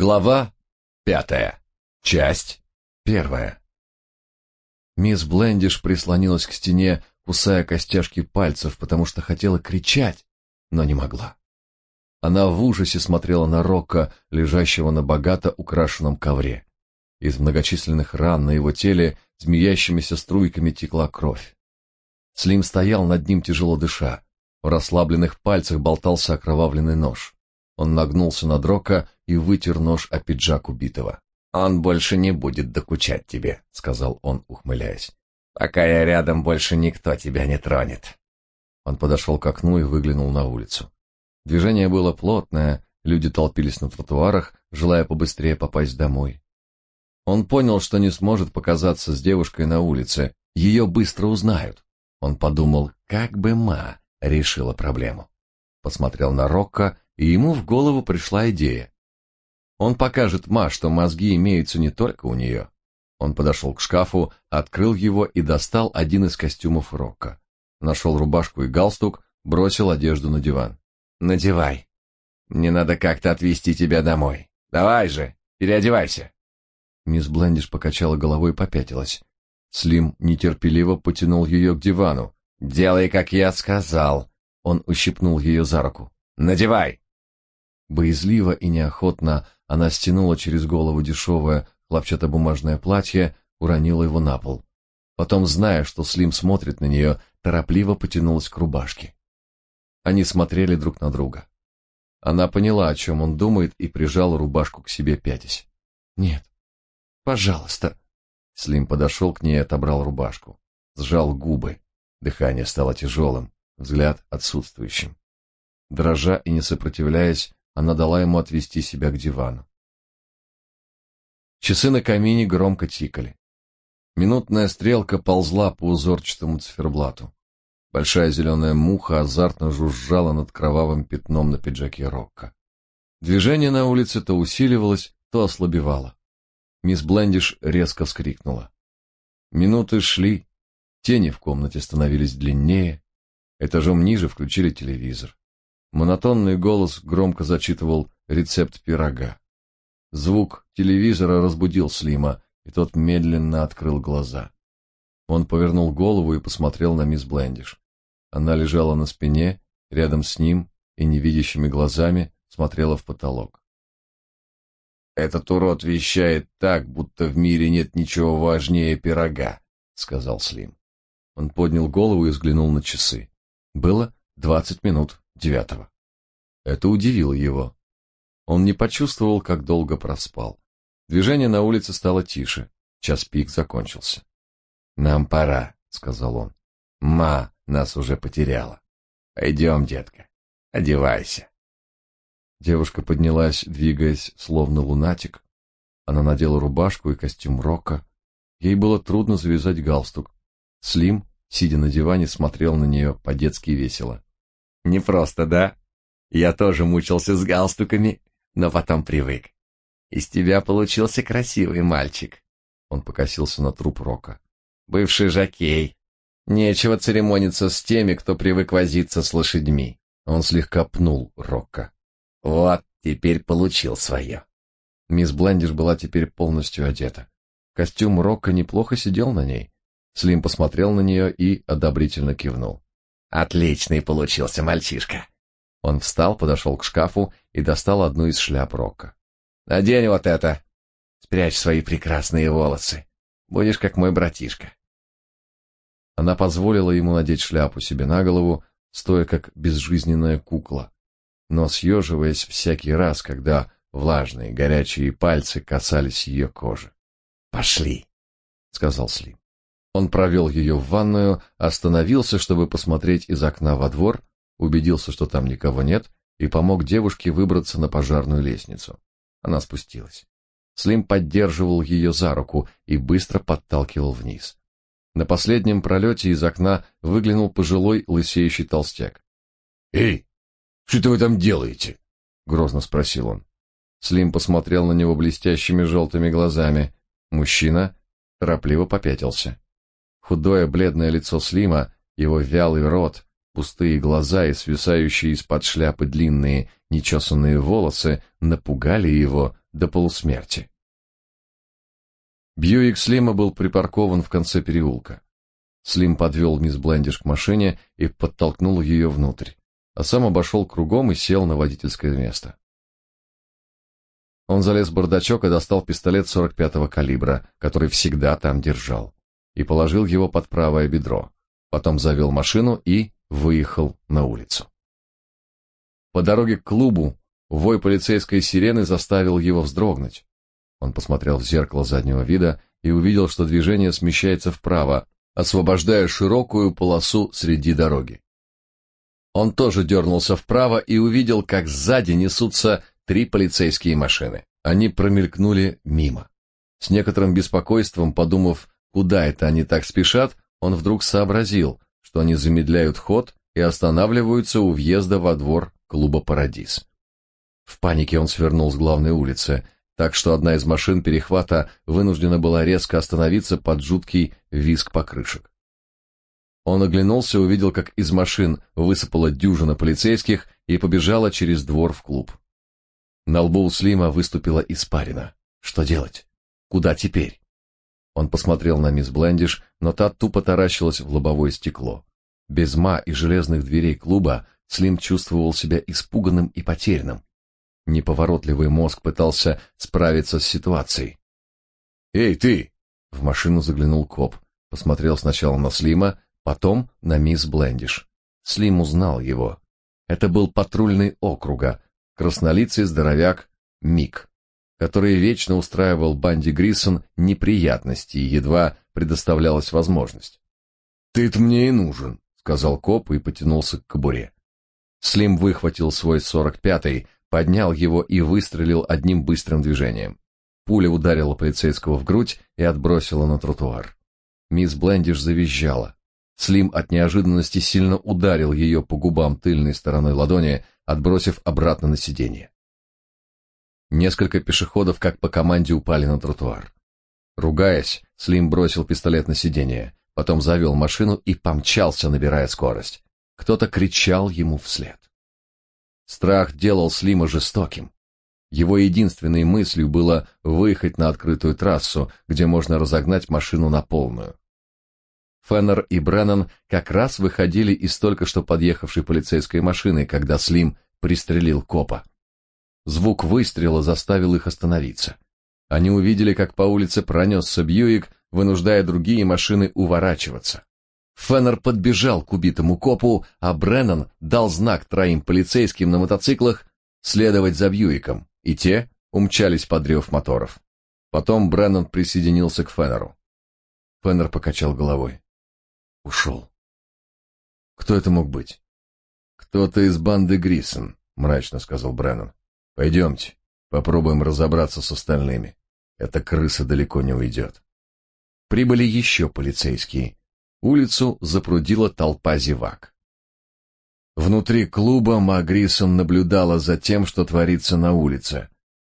Глава пятая. Часть первая. Мисс Блендиш прислонилась к стене, кусая костяшки пальцев, потому что хотела кричать, но не могла. Она в ужасе смотрела на Рокко, лежащего на богато украшенном ковре. Из многочисленных ран на его теле змеящимися струйками текла кровь. Слим стоял над ним тяжело дыша. В расслабленных пальцах болтался окровавленный нож. Он нагнулся над Рока и вытер нож о пиджак убитого. «Он больше не будет докучать тебе», — сказал он, ухмыляясь. «Пока я рядом, больше никто тебя не тронет». Он подошел к окну и выглянул на улицу. Движение было плотное, люди толпились на тротуарах, желая побыстрее попасть домой. Он понял, что не сможет показаться с девушкой на улице, ее быстро узнают. Он подумал, как бы Ма решила проблему. Посмотрел на Рокко и ему в голову пришла идея. Он покажет Ма, что мозги имеются не только у нее. Он подошел к шкафу, открыл его и достал один из костюмов Рока. Нашел рубашку и галстук, бросил одежду на диван. «Надевай. Мне надо как-то отвезти тебя домой. Давай же, переодевайся». Мисс Блендиш покачала головой и попятилась. Слим нетерпеливо потянул ее к дивану. «Делай, как я сказал». Он ущипнул ее за руку. «Надевай!» Боязливо и неохотно она стянула через голову дешевое хлопчатобумажное платье, уронила его на пол. Потом, зная, что Слим смотрит на нее, торопливо потянулась к рубашке. Они смотрели друг на друга. Она поняла, о чем он думает, и прижала рубашку к себе пятясь. «Нет, пожалуйста». Слим подошел к ней и отобрал рубашку. Сжал губы. Дыхание стало тяжелым, взгляд отсутствующим. Дрожа и не сопротивляясь, она дала ему отвести себя к дивану. Часы на камине громко тикали. Минутная стрелка ползла по узорчатому циферблату. Большая зеленая муха азартно жужжала над кровавым пятном на пиджаке Рокко. Движение на улице то усиливалось, то ослабевало. Мисс Блендиш резко вскрикнула. Минуты шли, тени в комнате становились длиннее, этажом ниже включили телевизор. Монотонный голос громко зачитывал рецепт пирога. Звук телевизора разбудил Слима, и тот медленно открыл глаза. Он повернул голову и посмотрел на мисс Блендиш. Она лежала на спине, рядом с ним, и невидящими глазами смотрела в потолок. «Этот урод вещает так, будто в мире нет ничего важнее пирога», — сказал Слим. Он поднял голову и взглянул на часы. Было двадцать минут девятого. Это удивило его. Он не почувствовал, как долго проспал. Движение на улице стало тише. Час пик закончился. «Нам пора», — сказал он. «Ма нас уже потеряла. Пойдем, детка, одевайся». Девушка поднялась, двигаясь, словно лунатик. Она надела рубашку и костюм рока. Ей было трудно завязать галстук. Слим, сидя на диване, смотрел на нее по-детски весело. Не просто, да? Я тоже мучился с галстуками, но потом привык. Из тебя получился красивый мальчик. Он покосился на труп Рока. Бывший жокей. Нечего церемониться с теми, кто привык возиться с лошадьми. Он слегка пнул Рока. Вот, теперь получил свое. Мисс Блендиш была теперь полностью одета. Костюм Рока неплохо сидел на ней. Слим посмотрел на нее и одобрительно кивнул. Отличный получился мальчишка. Он встал, подошел к шкафу и достал одну из шляп Рока. Надень вот это. Спрячь свои прекрасные волосы. Будешь как мой братишка. Она позволила ему надеть шляпу себе на голову, стоя как безжизненная кукла, но съеживаясь всякий раз, когда влажные горячие пальцы касались ее кожи. «Пошли», — сказал Слим. Он провел ее в ванную, остановился, чтобы посмотреть из окна во двор, убедился, что там никого нет, и помог девушке выбраться на пожарную лестницу. Она спустилась. Слим поддерживал ее за руку и быстро подталкивал вниз. На последнем пролете из окна выглянул пожилой лысеющий толстяк. «Эй, что вы там делаете?» — грозно спросил он. Слим посмотрел на него блестящими желтыми глазами. Мужчина торопливо попятился. Худое бледное лицо Слима, его вялый рот, пустые глаза и свисающие из-под шляпы длинные, нечесанные волосы напугали его до полусмерти. Бьюик Слима был припаркован в конце переулка. Слим подвел мисс Блендиш к машине и подтолкнул ее внутрь, а сам обошел кругом и сел на водительское место. Он залез в бардачок и достал пистолет 45-го калибра, который всегда там держал, и положил его под правое бедро. Потом завел машину и выехал на улицу. По дороге к клубу вой полицейской сирены заставил его вздрогнуть. Он посмотрел в зеркало заднего вида и увидел, что движение смещается вправо, освобождая широкую полосу среди дороги. Он тоже дернулся вправо и увидел, как сзади несутся три полицейские машины. Они промелькнули мимо. С некоторым беспокойством, подумав, куда это они так спешат, он вдруг сообразил, что они замедляют ход и останавливаются у въезда во двор клуба «Парадис». В панике он свернул с главной улицы, так что одна из машин перехвата вынуждена была резко остановиться под жуткий визг покрышек. Он оглянулся, увидел, как из машин высыпала дюжина полицейских и побежала через двор в клуб. На лбу у Слима выступила испарина. Что делать? Куда теперь? Он посмотрел на мисс Блендиш, но та тупо таращилась в лобовое стекло. Без ма и железных дверей клуба Слим чувствовал себя испуганным и потерянным. Неповоротливый мозг пытался справиться с ситуацией. «Эй, ты!» — в машину заглянул коп. Посмотрел сначала на Слима, потом на мисс Блендиш. Слим узнал его. Это был патрульный округа, краснолицый здоровяк Мик, который вечно устраивал банде Грисон неприятности и едва предоставлялась возможность. «Ты-то мне и нужен», — сказал коп и потянулся к кобуре. Слим выхватил свой сорок пятый, поднял его и выстрелил одним быстрым движением. Пуля ударила полицейского в грудь и отбросила на тротуар. Мисс Блендиш завизжала. Слим от неожиданности сильно ударил ее по губам тыльной стороной ладони, отбросив обратно на сиденье. Несколько пешеходов, как по команде, упали на тротуар. Ругаясь, Слим бросил пистолет на сиденье, потом завел машину и помчался, набирая скорость. Кто-то кричал ему вслед. Страх делал Слима жестоким. Его единственной мыслью было выехать на открытую трассу, где можно разогнать машину на полную. Феннер и Бреннан как раз выходили из только что подъехавшей полицейской машины, когда Слим пристрелил копа. Звук выстрела заставил их остановиться. Они увидели, как по улице пронесся Бьюик, вынуждая другие машины уворачиваться. Феннер подбежал к убитому копу, а Бреннан дал знак троим полицейским на мотоциклах следовать за Бьюиком, и те умчались под рев моторов. Потом Бреннан присоединился к Феннеру. Феннер покачал головой. Ушел. Кто это мог быть? Кто-то из банды Грисон, мрачно сказал Бреннан. Пойдемте, попробуем разобраться с остальными. Эта крыса далеко не уйдет. Прибыли еще полицейские. Улицу запрудила толпа зевак. Внутри клуба Ма Грисон наблюдала за тем, что творится на улице.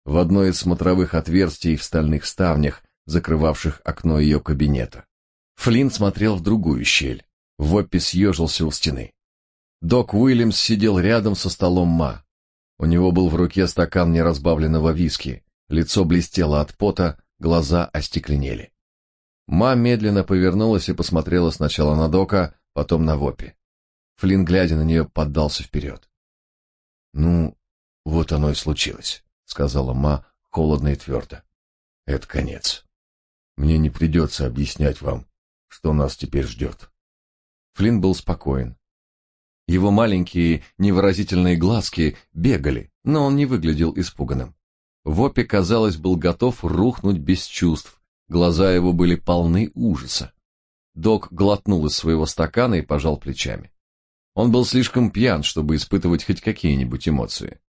В одной из смотровых отверстий в стальных ставнях, закрывавших окно ее кабинета. Флинн смотрел в другую щель. Воппи съежился у стены. Док Уильямс сидел рядом со столом Ма. У него был в руке стакан неразбавленного виски, лицо блестело от пота, глаза остекленели. Ма медленно повернулась и посмотрела сначала на Дока, потом на Вопи. Флинн, глядя на нее, поддался вперед. «Ну, вот оно и случилось», — сказала Ма холодно и твердо. «Это конец. Мне не придется объяснять вам, что нас теперь ждет». Флинн был спокоен. Его маленькие невыразительные глазки бегали, но он не выглядел испуганным. Вопи, казалось, был готов рухнуть без чувств, Глаза его были полны ужаса. Док глотнул из своего стакана и пожал плечами. Он был слишком пьян, чтобы испытывать хоть какие-нибудь эмоции.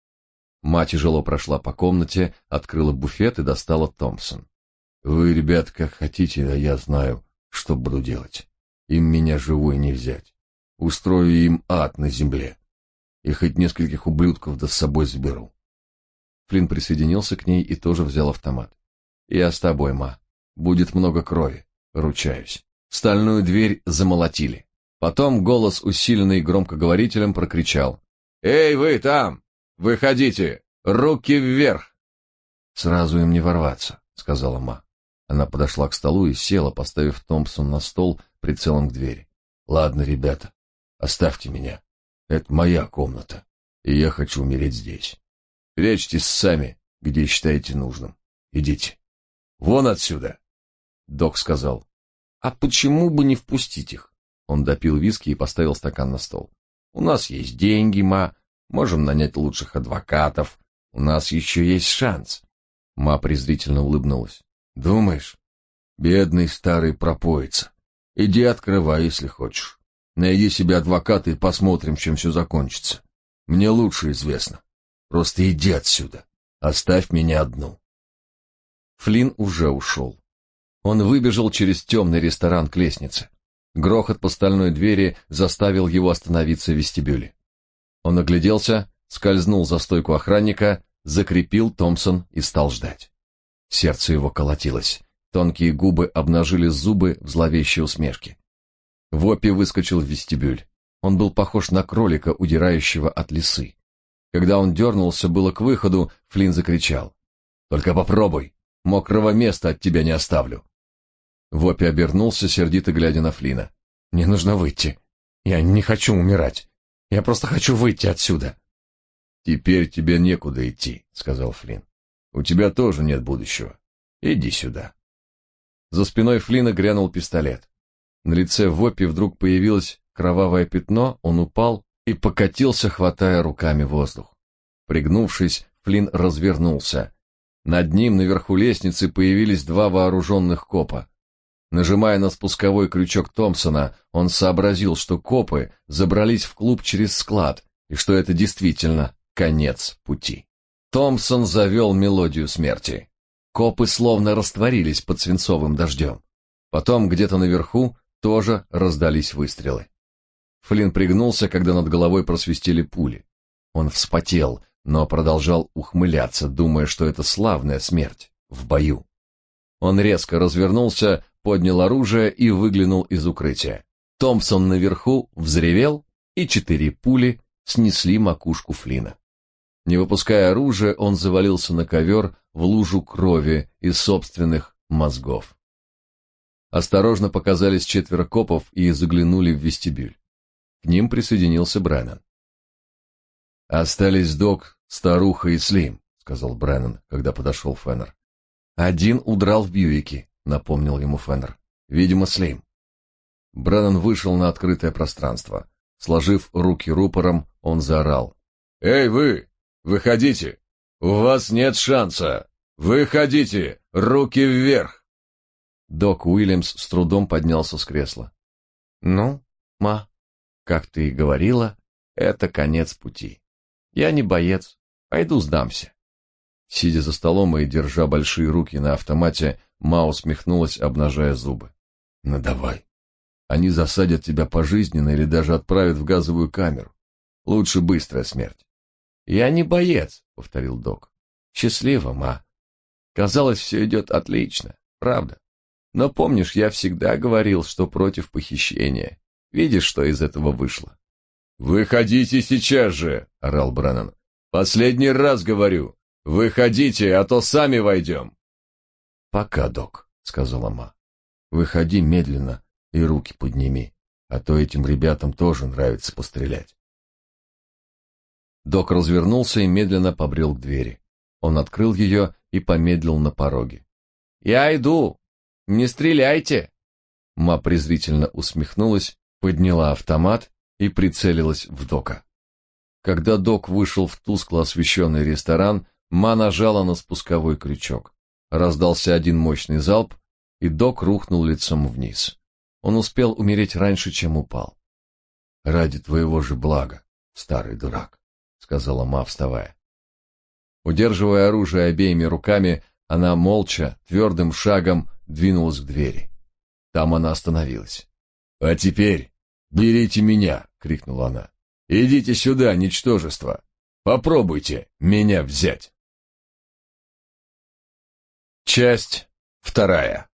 Мать тяжело прошла по комнате, открыла буфет и достала Томпсон. Вы, ребят, как хотите, а я знаю, что буду делать. Им меня живой не взять. Устрою им ад на земле. И хоть нескольких ублюдков да с собой заберу. Флинн присоединился к ней и тоже взял автомат. Я с тобой, ма. Будет много крови, ручаюсь. Стальную дверь замолотили. Потом голос, усиленный громкоговорителем, прокричал: "Эй, вы там! Выходите! Руки вверх!" Сразу им не ворваться, сказала Ма. Она подошла к столу и села, поставив Томпсон на стол прицелом к двери. Ладно, ребята, оставьте меня. Это моя комната, и я хочу умереть здесь. Прячьтесь сами, где считаете нужным. Идите. Вон отсюда. Док сказал. А почему бы не впустить их? Он допил виски и поставил стакан на стол. У нас есть деньги, ма, можем нанять лучших адвокатов. У нас еще есть шанс. Ма презрительно улыбнулась. Думаешь? Бедный старый пропоится. Иди открывай, если хочешь. Найди себе адвоката и посмотрим, чем все закончится. Мне лучше известно. Просто иди отсюда. Оставь меня одну. Флинн уже ушел. Он выбежал через темный ресторан к лестнице. Грохот по стальной двери заставил его остановиться в вестибюле. Он огляделся, скользнул за стойку охранника, закрепил Томпсон и стал ждать. Сердце его колотилось. Тонкие губы обнажили зубы в зловещей усмешке. Вопи выскочил в вестибюль. Он был похож на кролика, удирающего от лисы. Когда он дернулся было к выходу, Флинн закричал. «Только попробуй! Мокрого места от тебя не оставлю!» Вопи обернулся, сердито глядя на Флина. «Мне нужно выйти. Я не хочу умирать. Я просто хочу выйти отсюда». «Теперь тебе некуда идти», — сказал Флин. «У тебя тоже нет будущего. Иди сюда». За спиной Флина грянул пистолет. На лице Вопи вдруг появилось кровавое пятно, он упал и покатился, хватая руками воздух. Пригнувшись, Флин развернулся. Над ним наверху лестницы появились два вооруженных копа. Нажимая на спусковой крючок Томпсона, он сообразил, что копы забрались в клуб через склад, и что это действительно конец пути. Томпсон завел мелодию смерти. Копы словно растворились под свинцовым дождем. Потом где-то наверху тоже раздались выстрелы. Флинн пригнулся, когда над головой просвистели пули. Он вспотел, но продолжал ухмыляться, думая, что это славная смерть в бою. Он резко развернулся, поднял оружие и выглянул из укрытия. Томпсон наверху взревел, и четыре пули снесли макушку Флина. Не выпуская оружия, он завалился на ковер в лужу крови из собственных мозгов. Осторожно показались четверо копов и заглянули в вестибюль. К ним присоединился Бреннан. «Остались док, старуха и Слим», — сказал Бреннан, когда подошел Феннер. «Один удрал в Бьюике», — напомнил ему Феннер. «Видимо, Слим». Бреннан вышел на открытое пространство. Сложив руки рупором, он заорал. «Эй, вы! Выходите! У вас нет шанса! Выходите! Руки вверх!» Док Уильямс с трудом поднялся с кресла. «Ну, ма, как ты и говорила, это конец пути. Я не боец, пойду сдамся». Сидя за столом и держа большие руки на автомате, Ма усмехнулась, обнажая зубы. «Ну давай. Они засадят тебя пожизненно или даже отправят в газовую камеру. Лучше быстрая смерть». «Я не боец», — повторил док. «Счастливо, Ма. Казалось, все идет отлично, правда. Но помнишь, я всегда говорил, что против похищения. Видишь, что из этого вышло?» «Выходите сейчас же!» — орал Браннан. «Последний раз говорю. Выходите, а то сами войдем. Пока, док, сказала Ма. Выходи медленно и руки подними, а то этим ребятам тоже нравится пострелять. Док развернулся и медленно побрел к двери. Он открыл ее и помедлил на пороге. «Я иду! Не стреляйте!» Ма презрительно усмехнулась, подняла автомат и прицелилась в Дока. Когда Док вышел в тускло освещенный ресторан, Ма нажала на спусковой крючок. Раздался один мощный залп, и док рухнул лицом вниз. Он успел умереть раньше, чем упал. «Ради твоего же блага, старый дурак», — сказала Ма, вставая. Удерживая оружие обеими руками, она молча, твердым шагом двинулась к двери. Там она остановилась. «А теперь берите меня!» — крикнула она. «Идите сюда, ничтожество! Попробуйте меня взять!» Часть вторая.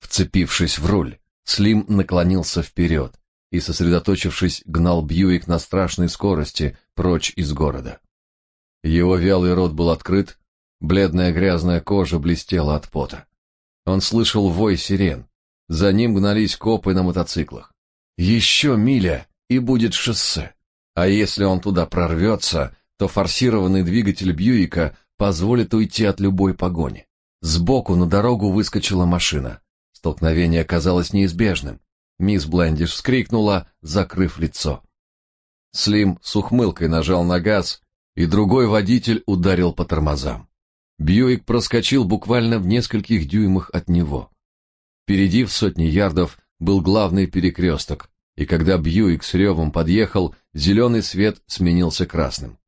Вцепившись в руль, Слим наклонился вперед и, сосредоточившись, гнал Бьюик на страшной скорости прочь из города. Его вялый рот был открыт, Бледная грязная кожа блестела от пота. Он слышал вой сирен. За ним гнались копы на мотоциклах. Еще миля, и будет шоссе. А если он туда прорвется, то форсированный двигатель Бьюика позволит уйти от любой погони. Сбоку на дорогу выскочила машина. Столкновение оказалось неизбежным. Мисс Блендиш вскрикнула, закрыв лицо. Слим с ухмылкой нажал на газ, и другой водитель ударил по тормозам. Бьюик проскочил буквально в нескольких дюймах от него. Впереди в сотни ярдов был главный перекресток, и когда Бьюик с ревом подъехал, зеленый свет сменился красным.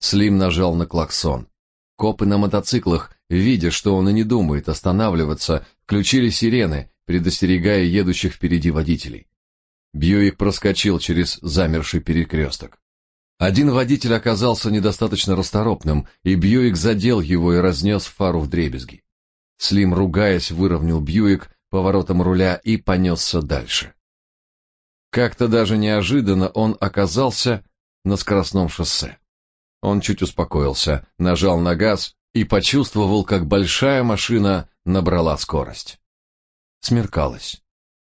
Слим нажал на клаксон. Копы на мотоциклах, видя, что он и не думает останавливаться, включили сирены, предостерегая едущих впереди водителей. Бьюик проскочил через замерший перекресток. Один водитель оказался недостаточно расторопным, и Бьюик задел его и разнес фару в дребезги. Слим, ругаясь, выровнял Бьюик поворотом руля и понесся дальше. Как-то даже неожиданно он оказался на скоростном шоссе. Он чуть успокоился, нажал на газ и почувствовал, как большая машина набрала скорость. Смеркалось.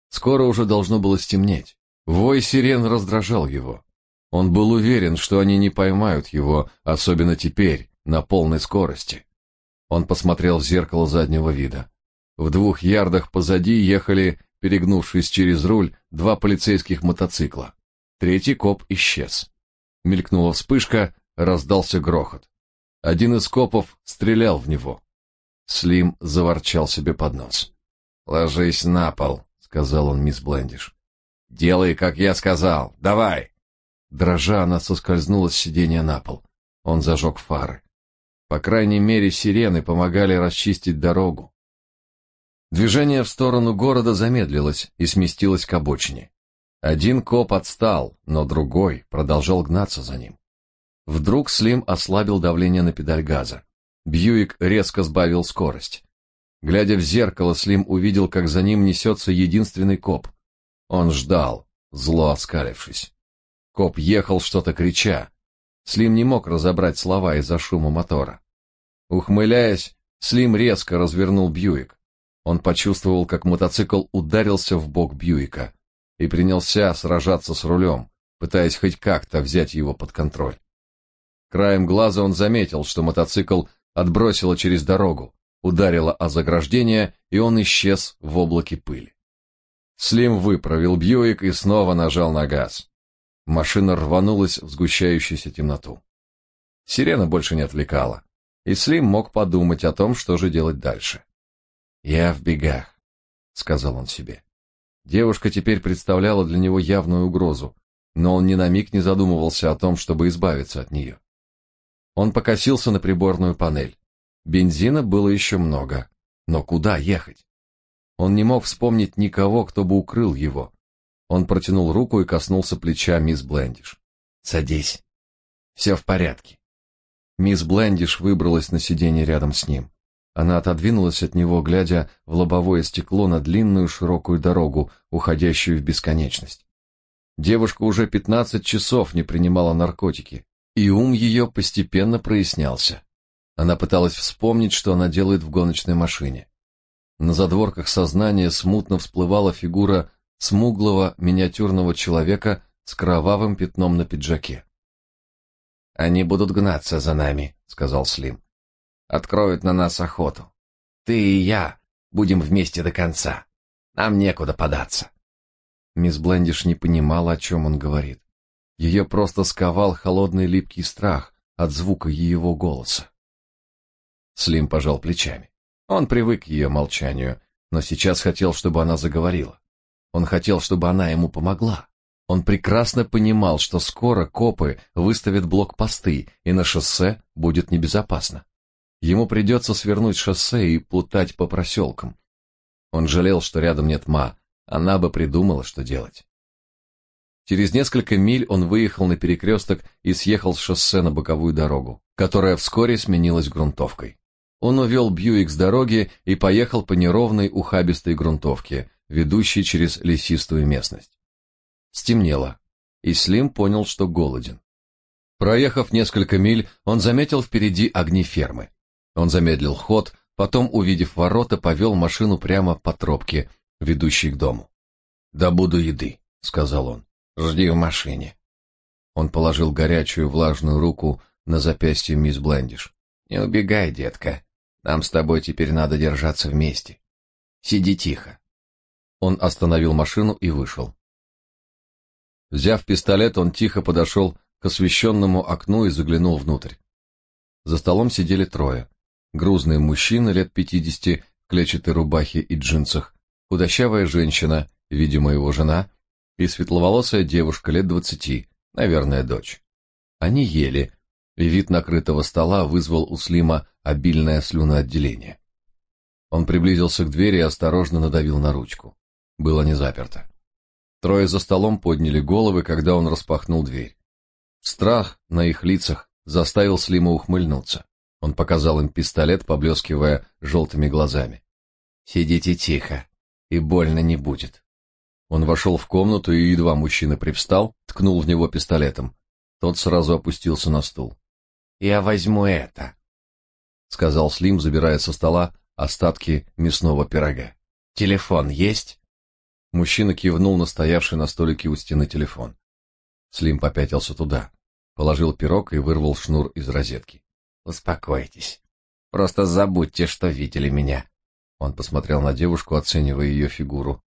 Скоро уже должно было стемнеть. Вой сирен раздражал его. Он был уверен, что они не поймают его, особенно теперь, на полной скорости. Он посмотрел в зеркало заднего вида. В двух ярдах позади ехали, перегнувшись через руль, два полицейских мотоцикла. Третий коп исчез. Мелькнула вспышка, раздался грохот. Один из копов стрелял в него. Слим заворчал себе под нос. «Ложись на пол», — сказал он мисс Блендиш. «Делай, как я сказал. Давай!» Дрожа, она соскользнула с сиденья на пол. Он зажег фары. По крайней мере, сирены помогали расчистить дорогу. Движение в сторону города замедлилось и сместилось к обочине. Один коп отстал, но другой продолжал гнаться за ним. Вдруг Слим ослабил давление на педаль газа. Бьюик резко сбавил скорость. Глядя в зеркало, Слим увидел, как за ним несется единственный коп. Он ждал, зло оскалившись. Коп ехал, что-то крича. Слим не мог разобрать слова из-за шума мотора. Ухмыляясь, Слим резко развернул Бьюик. Он почувствовал, как мотоцикл ударился в бок Бьюика и принялся сражаться с рулем, пытаясь хоть как-то взять его под контроль. Краем глаза он заметил, что мотоцикл отбросило через дорогу ударило о заграждение, и он исчез в облаке пыли. Слим выправил Бьюик и снова нажал на газ. Машина рванулась в сгущающуюся темноту. Сирена больше не отвлекала, и Слим мог подумать о том, что же делать дальше. «Я в бегах», — сказал он себе. Девушка теперь представляла для него явную угрозу, но он ни на миг не задумывался о том, чтобы избавиться от нее. Он покосился на приборную панель. Бензина было еще много, но куда ехать? Он не мог вспомнить никого, кто бы укрыл его. Он протянул руку и коснулся плеча мисс Блендиш. «Садись. Все в порядке». Мисс Блендиш выбралась на сиденье рядом с ним. Она отодвинулась от него, глядя в лобовое стекло на длинную широкую дорогу, уходящую в бесконечность. Девушка уже пятнадцать часов не принимала наркотики, и ум ее постепенно прояснялся. Она пыталась вспомнить, что она делает в гоночной машине. На задворках сознания смутно всплывала фигура смуглого миниатюрного человека с кровавым пятном на пиджаке. Они будут гнаться за нами, сказал Слим. Откроют на нас охоту. Ты и я будем вместе до конца. Нам некуда податься. Мисс Блендиш не понимала, о чем он говорит. Ее просто сковал холодный липкий страх от звука его голоса. Слим пожал плечами. Он привык к ее молчанию, но сейчас хотел, чтобы она заговорила. Он хотел, чтобы она ему помогла. Он прекрасно понимал, что скоро копы выставят блокпосты, и на шоссе будет небезопасно. Ему придется свернуть шоссе и плутать по проселкам. Он жалел, что рядом нет Ма, она бы придумала, что делать. Через несколько миль он выехал на перекресток и съехал с шоссе на боковую дорогу, которая вскоре сменилась грунтовкой. Он увел Бьюик с дороги и поехал по неровной ухабистой грунтовке, ведущей через лесистую местность. Стемнело, и Слим понял, что голоден. Проехав несколько миль, он заметил впереди огни фермы. Он замедлил ход, потом, увидев ворота, повел машину прямо по тропке, ведущей к дому. «Добуду еды», — сказал он. «Жди в машине». Он положил горячую влажную руку на запястье мисс Блендиш. «Не убегай, детка. Нам с тобой теперь надо держаться вместе. Сиди тихо». Он остановил машину и вышел. Взяв пистолет, он тихо подошел к освещенному окну и заглянул внутрь. За столом сидели трое. Грузный мужчина лет пятидесяти в клетчатой рубахе и джинсах, худощавая женщина, видимо, его жена, и светловолосая девушка лет двадцати, наверное, дочь. Они ели, и вид накрытого стола вызвал у Слима обильное слюноотделение. Он приблизился к двери и осторожно надавил на ручку. Было не заперто. Трое за столом подняли головы, когда он распахнул дверь. Страх на их лицах заставил Слима ухмыльнуться. Он показал им пистолет, поблескивая желтыми глазами. «Сидите тихо, и больно не будет». Он вошел в комнату, и едва мужчина привстал, ткнул в него пистолетом. Тот сразу опустился на стул. «Я возьму это», — сказал Слим, забирая со стола остатки мясного пирога. «Телефон есть?» Мужчина кивнул на стоявший на столике у стены телефон. Слим попятился туда, положил пирог и вырвал шнур из розетки. «Успокойтесь. Просто забудьте, что видели меня». Он посмотрел на девушку, оценивая ее фигуру.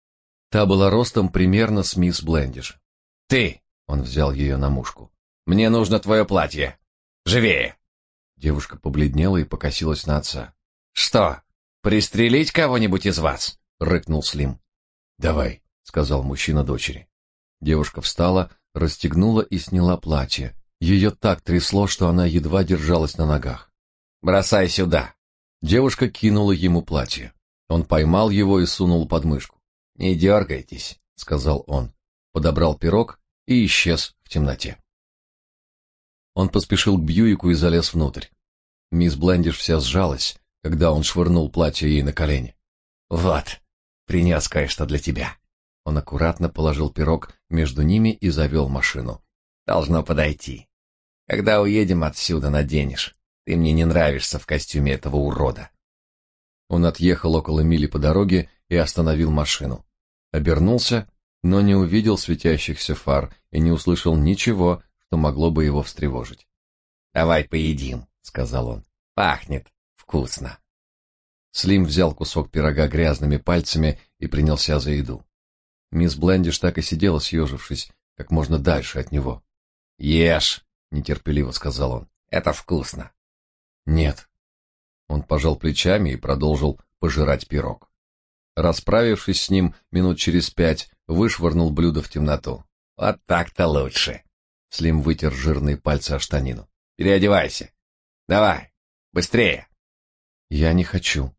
Та была ростом примерно с мисс Блендиш. «Ты!» — он взял ее на мушку. «Мне нужно твое платье. Живее!» Девушка побледнела и покосилась на отца. «Что, пристрелить кого-нибудь из вас?» — рыкнул Слим. «Давай», — сказал мужчина дочери. Девушка встала, расстегнула и сняла платье. Ее так трясло, что она едва держалась на ногах. «Бросай сюда!» Девушка кинула ему платье. Он поймал его и сунул под мышку. «Не дергайтесь», — сказал он. Подобрал пирог и исчез в темноте. Он поспешил к Бьюику и залез внутрь. Мисс Блендиш вся сжалась, когда он швырнул платье ей на колени. «Вот, принес кое-что для тебя». Он аккуратно положил пирог между ними и завел машину. «Должно подойти. Когда уедем отсюда, наденешь. Ты мне не нравишься в костюме этого урода». Он отъехал около мили по дороге и остановил машину. Обернулся, но не увидел светящихся фар и не услышал ничего, что могло бы его встревожить. «Давай поедим», — сказал он. «Пахнет вкусно». Слим взял кусок пирога грязными пальцами и принялся за еду. Мисс Блендиш так и сидела, съежившись, как можно дальше от него. «Ешь», — нетерпеливо сказал он, — «это вкусно». «Нет». Он пожал плечами и продолжил пожирать пирог. Расправившись с ним минут через пять, вышвырнул блюдо в темноту. «Вот так-то лучше», Слим вытер жирные пальцы о штанину. Переодевайся. Давай, быстрее. Я не хочу.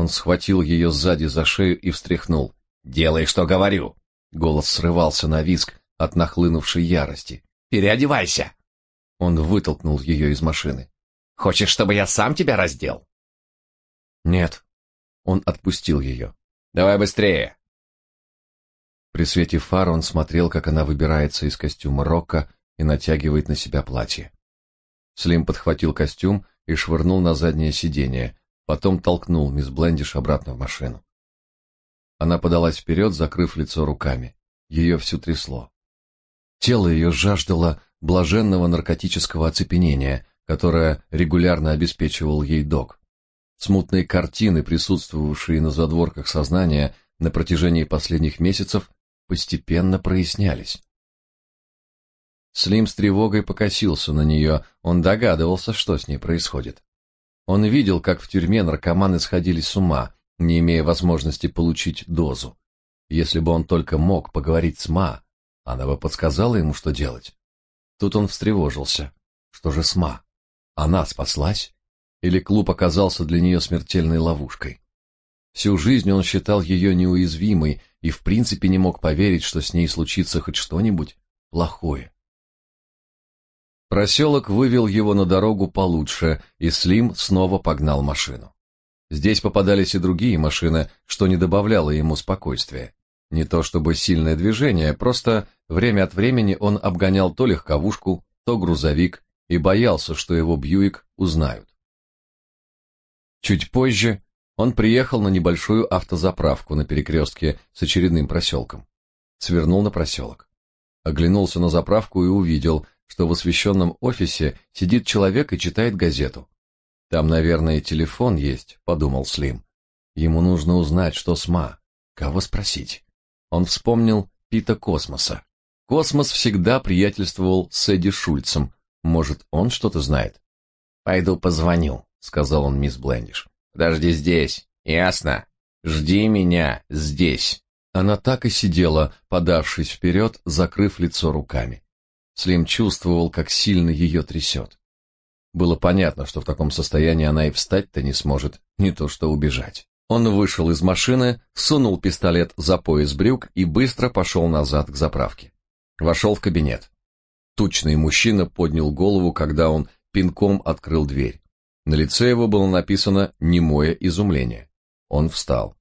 Он схватил ее сзади за шею и встряхнул. Делай, что говорю. Голос срывался на визг от нахлынувшей ярости. Переодевайся. Он вытолкнул ее из машины. Хочешь, чтобы я сам тебя раздел? Нет. Он отпустил ее. Давай быстрее. При свете фар он смотрел, как она выбирается из костюма Рокко и натягивает на себя платье. Слим подхватил костюм и швырнул на заднее сиденье, потом толкнул мисс Блендиш обратно в машину. Она подалась вперед, закрыв лицо руками. Ее всю трясло. Тело ее жаждало блаженного наркотического оцепенения, которое регулярно обеспечивал ей док. Смутные картины, присутствовавшие на задворках сознания на протяжении последних месяцев, постепенно прояснялись. Слим с тревогой покосился на нее, он догадывался, что с ней происходит. Он видел, как в тюрьме наркоманы сходили с ума, не имея возможности получить дозу. Если бы он только мог поговорить с Ма, она бы подсказала ему, что делать. Тут он встревожился. Что же с Ма? Она спаслась? Или клуб оказался для нее смертельной ловушкой? Всю жизнь он считал ее неуязвимой и в принципе не мог поверить, что с ней случится хоть что-нибудь плохое. Проселок вывел его на дорогу получше, и Слим снова погнал машину. Здесь попадались и другие машины, что не добавляло ему спокойствия. Не то чтобы сильное движение, просто время от времени он обгонял то легковушку, то грузовик и боялся, что его Бьюик узнают. Чуть позже он приехал на небольшую автозаправку на перекрестке с очередным проселком. Свернул на проселок. Оглянулся на заправку и увидел, что в освещенном офисе сидит человек и читает газету. Там, наверное, телефон есть, подумал Слим. Ему нужно узнать, что с Ма. Кого спросить? Он вспомнил Пита Космоса. Космос всегда приятельствовал с Эдди Шульцем. Может, он что-то знает? Пойду позвоню, сказал он мисс Блендиш. Подожди здесь. Ясно? Жди меня здесь. Она так и сидела, подавшись вперед, закрыв лицо руками. Слим чувствовал, как сильно ее трясет. Было понятно, что в таком состоянии она и встать-то не сможет, не то что убежать. Он вышел из машины, сунул пистолет за пояс брюк и быстро пошел назад к заправке. Вошел в кабинет. Тучный мужчина поднял голову, когда он пинком открыл дверь. На лице его было написано немое изумление. Он встал.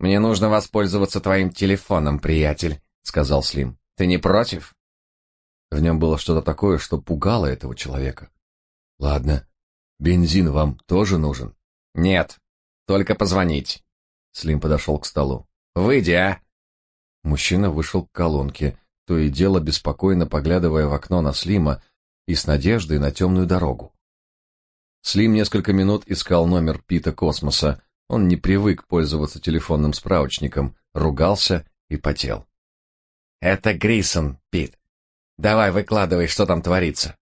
«Мне нужно воспользоваться твоим телефоном, приятель», — сказал Слим. «Ты не против?» В нем было что-то такое, что пугало этого человека. Ладно. Бензин вам тоже нужен? Нет. Только позвонить. Слим подошел к столу. Выйди, а? Мужчина вышел к колонке, то и дело беспокойно поглядывая в окно на Слима и с надеждой на темную дорогу. Слим несколько минут искал номер Пита Космоса. Он не привык пользоваться телефонным справочником, ругался и потел. Это Грисон, Пит. Давай, выкладывай, что там творится.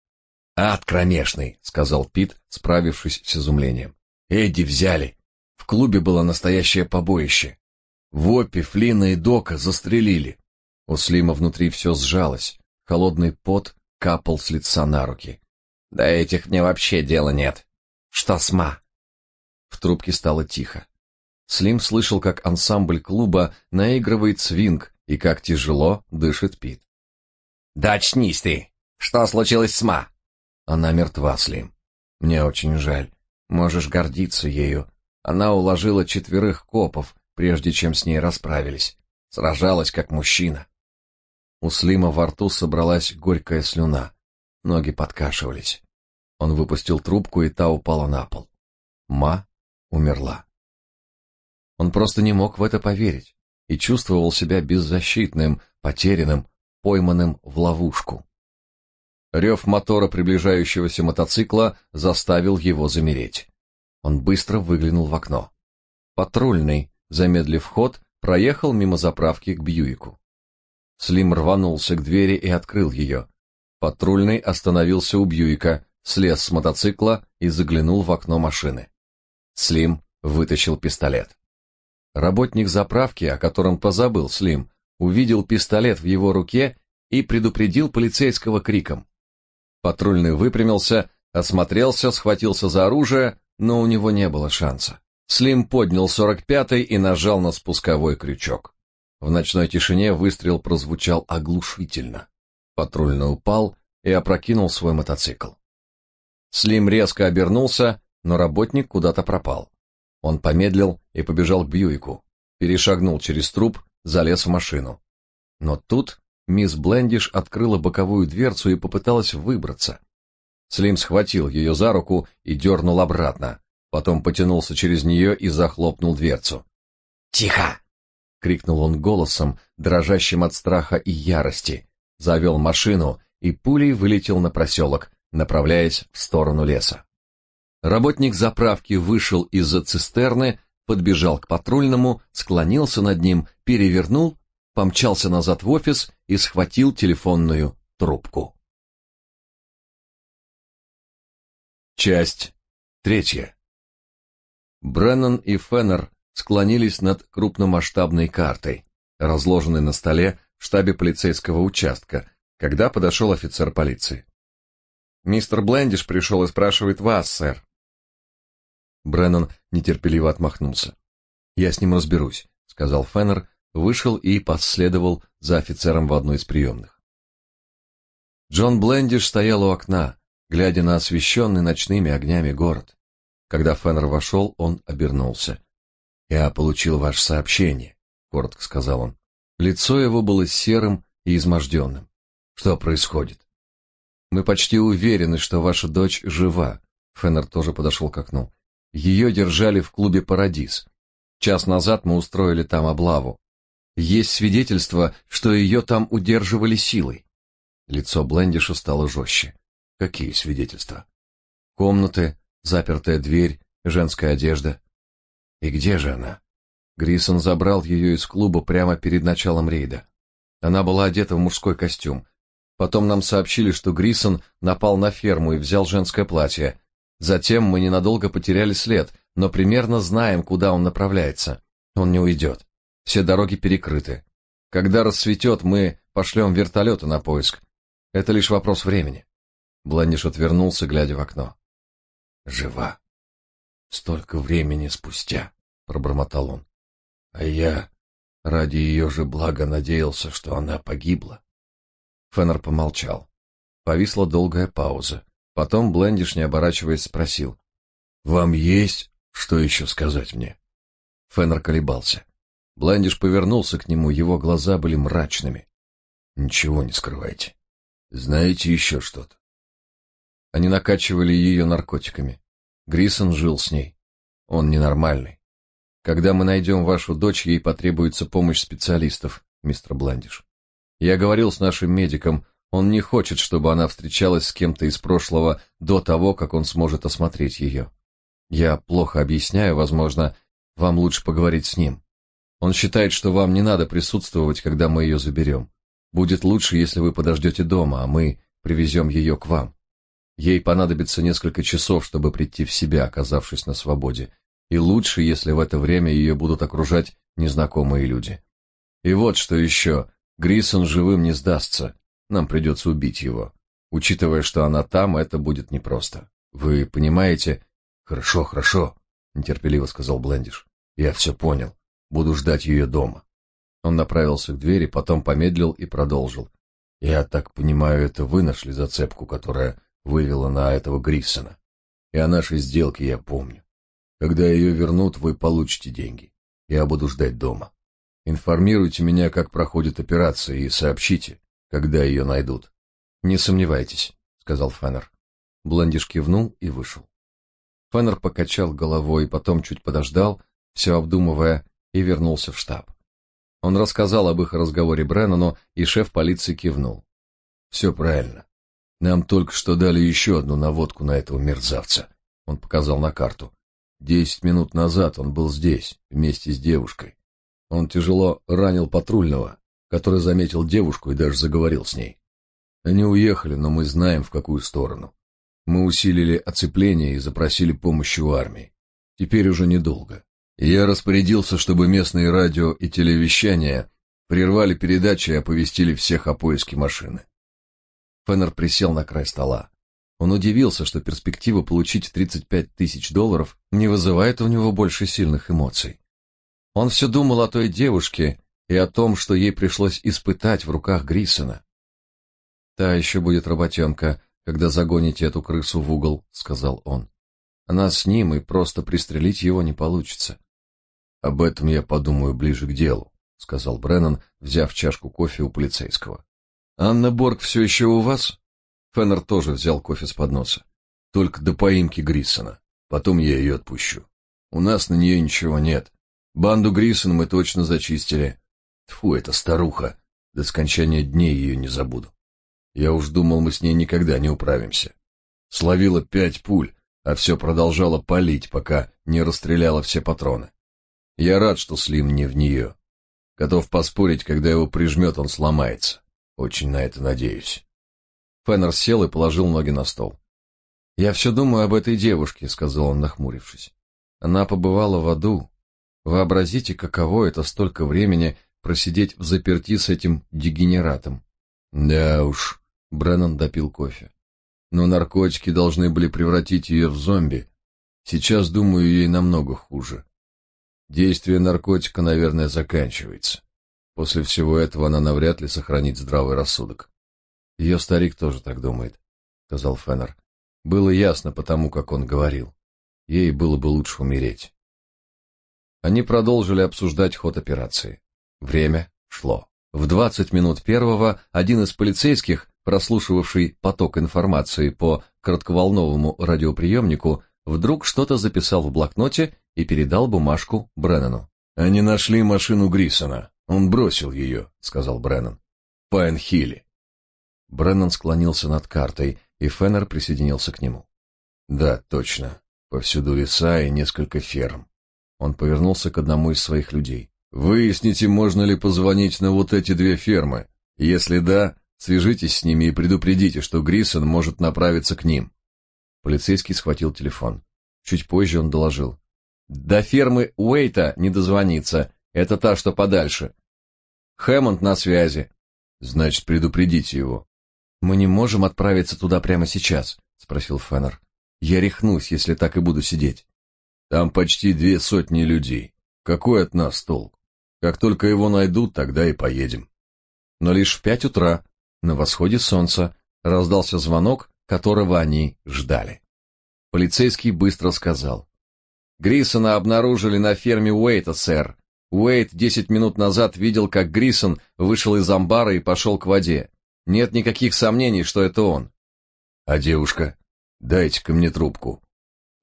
«Ад кромешный», — сказал Пит, справившись с изумлением. «Эдди взяли. В клубе было настоящее побоище. Воппи, Флина и Дока застрелили». У Слима внутри все сжалось. Холодный пот капал с лица на руки. «Да этих мне вообще дела нет. Что с ма?» В трубке стало тихо. Слим слышал, как ансамбль клуба наигрывает свинг и как тяжело дышит Пит. «Да очнись ты! Что случилось с ма?» Она мертва, Слим. Мне очень жаль. Можешь гордиться ею. Она уложила четверых копов, прежде чем с ней расправились. Сражалась как мужчина. У Слима во рту собралась горькая слюна. Ноги подкашивались. Он выпустил трубку, и та упала на пол. Ма умерла. Он просто не мог в это поверить и чувствовал себя беззащитным, потерянным, пойманным в ловушку. Рев мотора приближающегося мотоцикла заставил его замереть. Он быстро выглянул в окно. Патрульный, замедлив ход, проехал мимо заправки к Бьюику. Слим рванулся к двери и открыл ее. Патрульный остановился у Бьюика, слез с мотоцикла и заглянул в окно машины. Слим вытащил пистолет. Работник заправки, о котором позабыл Слим, увидел пистолет в его руке и предупредил полицейского криком. Патрульный выпрямился, осмотрелся, схватился за оружие, но у него не было шанса. Слим поднял 45-й и нажал на спусковой крючок. В ночной тишине выстрел прозвучал оглушительно. Патрульный упал и опрокинул свой мотоцикл. Слим резко обернулся, но работник куда-то пропал. Он помедлил и побежал к Бьюику, перешагнул через труп, залез в машину. Но тут Мисс Блендиш открыла боковую дверцу и попыталась выбраться. Слим схватил ее за руку и дернул обратно, потом потянулся через нее и захлопнул дверцу. «Тихо!» — крикнул он голосом, дрожащим от страха и ярости, завел машину и пулей вылетел на проселок, направляясь в сторону леса. Работник заправки вышел из-за цистерны, подбежал к патрульному, склонился над ним, перевернул помчался назад в офис и схватил телефонную трубку. Часть третья. Бреннан и Феннер склонились над крупномасштабной картой, разложенной на столе в штабе полицейского участка, когда подошел офицер полиции. «Мистер Блендиш пришел и спрашивает вас, сэр». Бреннан нетерпеливо отмахнулся. «Я с ним разберусь», — сказал Феннер, вышел и последовал за офицером в одну из приемных. Джон Блендиш стоял у окна, глядя на освещенный ночными огнями город. Когда Феннер вошел, он обернулся. «Я получил ваше сообщение», — коротко сказал он. Лицо его было серым и изможденным. «Что происходит?» «Мы почти уверены, что ваша дочь жива», — Феннер тоже подошел к окну. Ее держали в клубе «Парадис». Час назад мы устроили там облаву. Есть свидетельство, что ее там удерживали силой. Лицо Блендиша стало жестче. Какие свидетельства? Комнаты, запертая дверь, женская одежда. И где же она? Грисон забрал ее из клуба прямо перед началом рейда. Она была одета в мужской костюм. Потом нам сообщили, что Грисон напал на ферму и взял женское платье. Затем мы ненадолго потеряли след, но примерно знаем, куда он направляется. Он не уйдет. Все дороги перекрыты. Когда рассветет, мы пошлем вертолеты на поиск. Это лишь вопрос времени. Бландиш отвернулся, глядя в окно. Жива. Столько времени спустя, пробормотал он. А я ради ее же блага надеялся, что она погибла. Феннер помолчал. Повисла долгая пауза. Потом Блендиш, не оборачиваясь, спросил: "Вам есть что еще сказать мне?" Феннер колебался. Блендиш повернулся к нему, его глаза были мрачными. "Ничего не скрывайте. Знаете еще что-то?" Они накачивали ее наркотиками. Грисон жил с ней. Он ненормальный. Когда мы найдем вашу дочь, ей потребуется помощь специалистов, мистер Бландиш. Я говорил с нашим медиком, он не хочет, чтобы она встречалась с кем-то из прошлого до того, как он сможет осмотреть ее. Я плохо объясняю, возможно, вам лучше поговорить с ним. Он считает, что вам не надо присутствовать, когда мы ее заберем. Будет лучше, если вы подождете дома, а мы привезем ее к вам. Ей понадобится несколько часов, чтобы прийти в себя, оказавшись на свободе и лучше, если в это время ее будут окружать незнакомые люди. И вот что еще. Грисон живым не сдастся. Нам придется убить его. Учитывая, что она там, это будет непросто. Вы понимаете? Хорошо, хорошо, нетерпеливо сказал Блендиш. Я все понял. Буду ждать ее дома. Он направился к двери, потом помедлил и продолжил. Я так понимаю, это вы нашли зацепку, которая вывела на этого Гриссона. И о нашей сделке я помню. Когда ее вернут, вы получите деньги. Я буду ждать дома. Информируйте меня, как проходит операция, и сообщите, когда ее найдут. Не сомневайтесь, сказал Феннер. Блондиш кивнул и вышел. Феннер покачал головой, потом чуть подождал, все обдумывая, и вернулся в штаб. Он рассказал об их разговоре Бреннану, и шеф полиции кивнул. «Все правильно. Нам только что дали еще одну наводку на этого мерзавца. Он показал на карту. Десять минут назад он был здесь, вместе с девушкой. Он тяжело ранил патрульного, который заметил девушку и даже заговорил с ней. Они уехали, но мы знаем, в какую сторону. Мы усилили оцепление и запросили помощи у армии. Теперь уже недолго. Я распорядился, чтобы местные радио и телевещания прервали передачи и оповестили всех о поиске машины. Феннер присел на край стола. Он удивился, что перспектива получить 35 тысяч долларов не вызывает у него больше сильных эмоций. Он все думал о той девушке и о том, что ей пришлось испытать в руках Грисона. «Та еще будет работенка, когда загоните эту крысу в угол», — сказал он. «Она с ним, и просто пристрелить его не получится». «Об этом я подумаю ближе к делу», — сказал Бреннан, взяв чашку кофе у полицейского. «Анна Борг все еще у вас?» Феннер тоже взял кофе с подноса. Только до поимки Гриссона. Потом я ее отпущу. У нас на нее ничего нет. Банду Гриссона мы точно зачистили. Тфу, эта старуха. До скончания дней ее не забуду. Я уж думал, мы с ней никогда не управимся. Словила пять пуль, а все продолжала палить, пока не расстреляла все патроны. Я рад, что Слим не в нее. Готов поспорить, когда его прижмет, он сломается. Очень на это надеюсь. Феннер сел и положил ноги на стол. «Я все думаю об этой девушке», — сказал он, нахмурившись. «Она побывала в аду. Вообразите, каково это столько времени просидеть в заперти с этим дегенератом». «Да уж», — Бреннан допил кофе. «Но наркотики должны были превратить ее в зомби. Сейчас, думаю, ей намного хуже. Действие наркотика, наверное, заканчивается. После всего этого она навряд ли сохранит здравый рассудок. Ее старик тоже так думает, сказал Феннер. Было ясно потому, как он говорил. Ей было бы лучше умереть. Они продолжили обсуждать ход операции. Время шло. В двадцать минут первого один из полицейских, прослушивавший поток информации по коротковолновому радиоприемнику, вдруг что-то записал в блокноте и передал бумажку Бреннану. «Они нашли машину Грисона. Он бросил ее», — сказал Бреннан. «Пайн-Хилли». Бреннан склонился над картой, и Феннер присоединился к нему. «Да, точно. Повсюду леса и несколько ферм». Он повернулся к одному из своих людей. «Выясните, можно ли позвонить на вот эти две фермы. Если да, свяжитесь с ними и предупредите, что Грисон может направиться к ним». Полицейский схватил телефон. Чуть позже он доложил. «До фермы Уэйта не дозвониться. Это та, что подальше. Хэммонд на связи». «Значит, предупредите его». «Мы не можем отправиться туда прямо сейчас», — спросил Феннер. «Я рехнусь, если так и буду сидеть». «Там почти две сотни людей. Какой от нас толк? Как только его найдут, тогда и поедем». Но лишь в пять утра, на восходе солнца, раздался звонок, которого они ждали. Полицейский быстро сказал. «Грисона обнаружили на ферме Уэйта, сэр. Уэйт десять минут назад видел, как Грисон вышел из амбара и пошел к воде. Нет никаких сомнений, что это он». «А девушка? Дайте-ка мне трубку».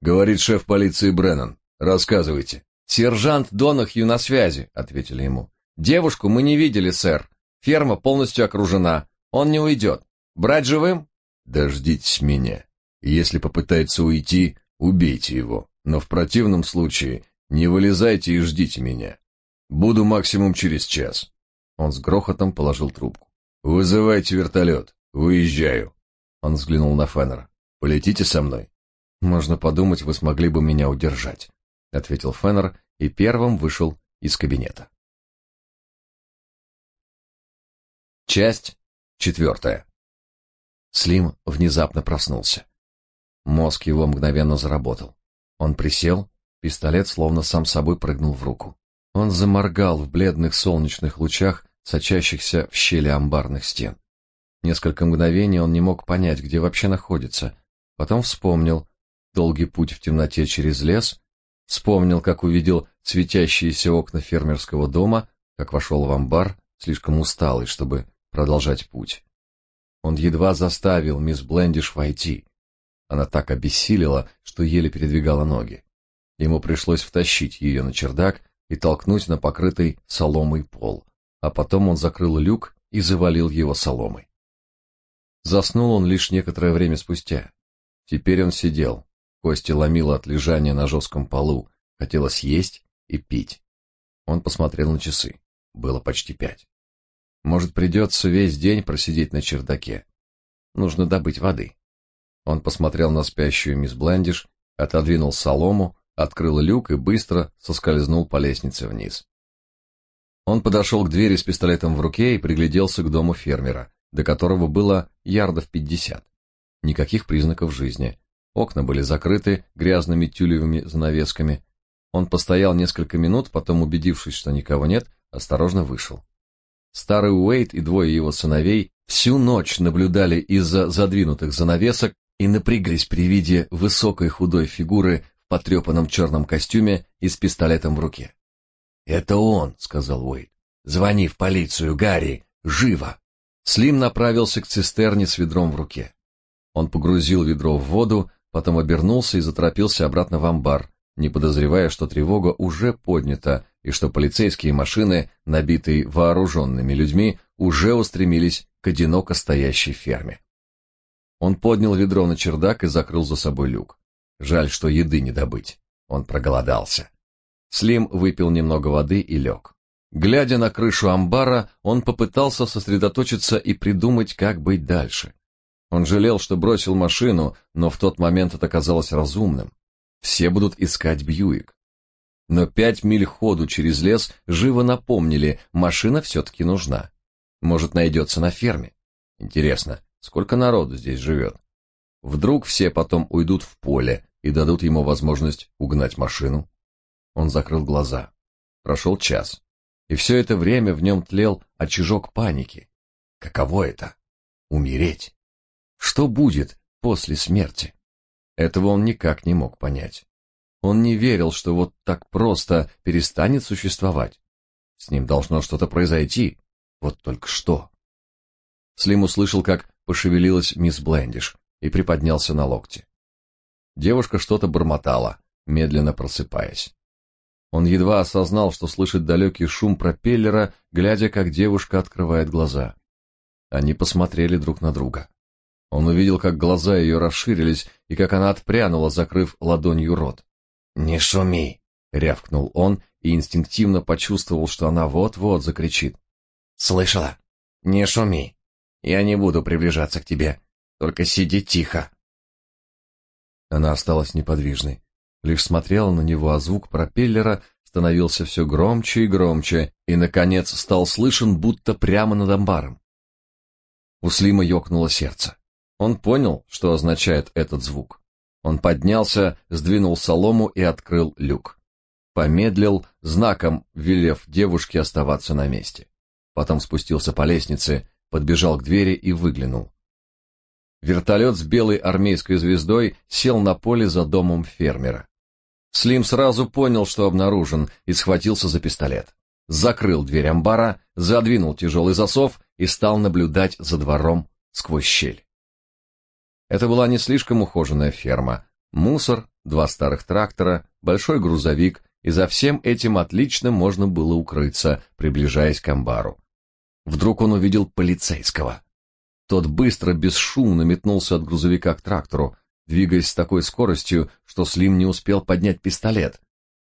Говорит шеф полиции Бреннан. Рассказывайте. Сержант Донахью на связи, ответили ему. Девушку мы не видели, сэр. Ферма полностью окружена. Он не уйдет. Брать живым? Дождитесь меня. Если попытается уйти, убейте его. Но в противном случае не вылезайте и ждите меня. Буду максимум через час. Он с грохотом положил трубку. Вызывайте вертолет. Выезжаю. Он взглянул на Феннера. Полетите со мной. Можно подумать, вы смогли бы меня удержать, ответил Феннер и первым вышел из кабинета. Часть четвертая. Слим внезапно проснулся. Мозг его мгновенно заработал. Он присел, пистолет словно сам собой прыгнул в руку. Он заморгал в бледных солнечных лучах, сочащихся в щели амбарных стен. Несколько мгновений он не мог понять, где вообще находится. Потом вспомнил долгий путь в темноте через лес, вспомнил, как увидел светящиеся окна фермерского дома, как вошел в амбар, слишком усталый, чтобы продолжать путь. Он едва заставил мисс Блендиш войти. Она так обессилила, что еле передвигала ноги. Ему пришлось втащить ее на чердак и толкнуть на покрытый соломой пол, а потом он закрыл люк и завалил его соломой. Заснул он лишь некоторое время спустя. Теперь он сидел. Кости ломило от лежания на жестком полу. Хотелось есть и пить. Он посмотрел на часы. Было почти пять. Может, придется весь день просидеть на чердаке. Нужно добыть воды. Он посмотрел на спящую мисс Блендиш, отодвинул солому, открыл люк и быстро соскользнул по лестнице вниз. Он подошел к двери с пистолетом в руке и пригляделся к дому фермера, до которого было ярдов пятьдесят. Никаких признаков жизни. Окна были закрыты грязными тюлевыми занавесками. Он постоял несколько минут, потом, убедившись, что никого нет, осторожно вышел. Старый Уэйт и двое его сыновей всю ночь наблюдали из-за задвинутых занавесок и напряглись при виде высокой худой фигуры в потрепанном черном костюме и с пистолетом в руке. «Это он», — сказал Уэйт. «Звони в полицию, Гарри! Живо!» Слим направился к цистерне с ведром в руке. Он погрузил ведро в воду, потом обернулся и заторопился обратно в амбар, не подозревая, что тревога уже поднята и что полицейские машины, набитые вооруженными людьми, уже устремились к одиноко стоящей ферме. Он поднял ведро на чердак и закрыл за собой люк. Жаль, что еды не добыть. Он проголодался. Слим выпил немного воды и лег. Глядя на крышу амбара, он попытался сосредоточиться и придумать, как быть дальше. Он жалел, что бросил машину, но в тот момент это казалось разумным. Все будут искать Бьюик. Но пять миль ходу через лес живо напомнили, машина все-таки нужна. Может, найдется на ферме. Интересно, сколько народу здесь живет? Вдруг все потом уйдут в поле и дадут ему возможность угнать машину? Он закрыл глаза. Прошел час. И все это время в нем тлел очажок паники. Каково это? Умереть? Что будет после смерти? Этого он никак не мог понять. Он не верил, что вот так просто перестанет существовать. С ним должно что-то произойти. Вот только что. Слим услышал, как пошевелилась мисс Блендиш и приподнялся на локте. Девушка что-то бормотала, медленно просыпаясь. Он едва осознал, что слышит далекий шум пропеллера, глядя, как девушка открывает глаза. Они посмотрели друг на друга. Он увидел, как глаза ее расширились и как она отпрянула, закрыв ладонью рот. "Не шуми", рявкнул он и инстинктивно почувствовал, что она вот-вот закричит. "Слышала? Не шуми. Я не буду приближаться к тебе. Только сиди тихо". Она осталась неподвижной, лишь смотрела на него, а звук пропеллера становился все громче и громче, и наконец стал слышен будто прямо над амбаром. У Слима ёкнуло сердце. Он понял, что означает этот звук. Он поднялся, сдвинул солому и открыл люк. Помедлил, знаком велев девушке оставаться на месте. Потом спустился по лестнице, подбежал к двери и выглянул. Вертолет с белой армейской звездой сел на поле за домом фермера. Слим сразу понял, что обнаружен, и схватился за пистолет. Закрыл дверь амбара, задвинул тяжелый засов и стал наблюдать за двором сквозь щель. Это была не слишком ухоженная ферма. Мусор, два старых трактора, большой грузовик, и за всем этим отлично можно было укрыться, приближаясь к амбару. Вдруг он увидел полицейского. Тот быстро, бесшумно метнулся от грузовика к трактору, двигаясь с такой скоростью, что Слим не успел поднять пистолет.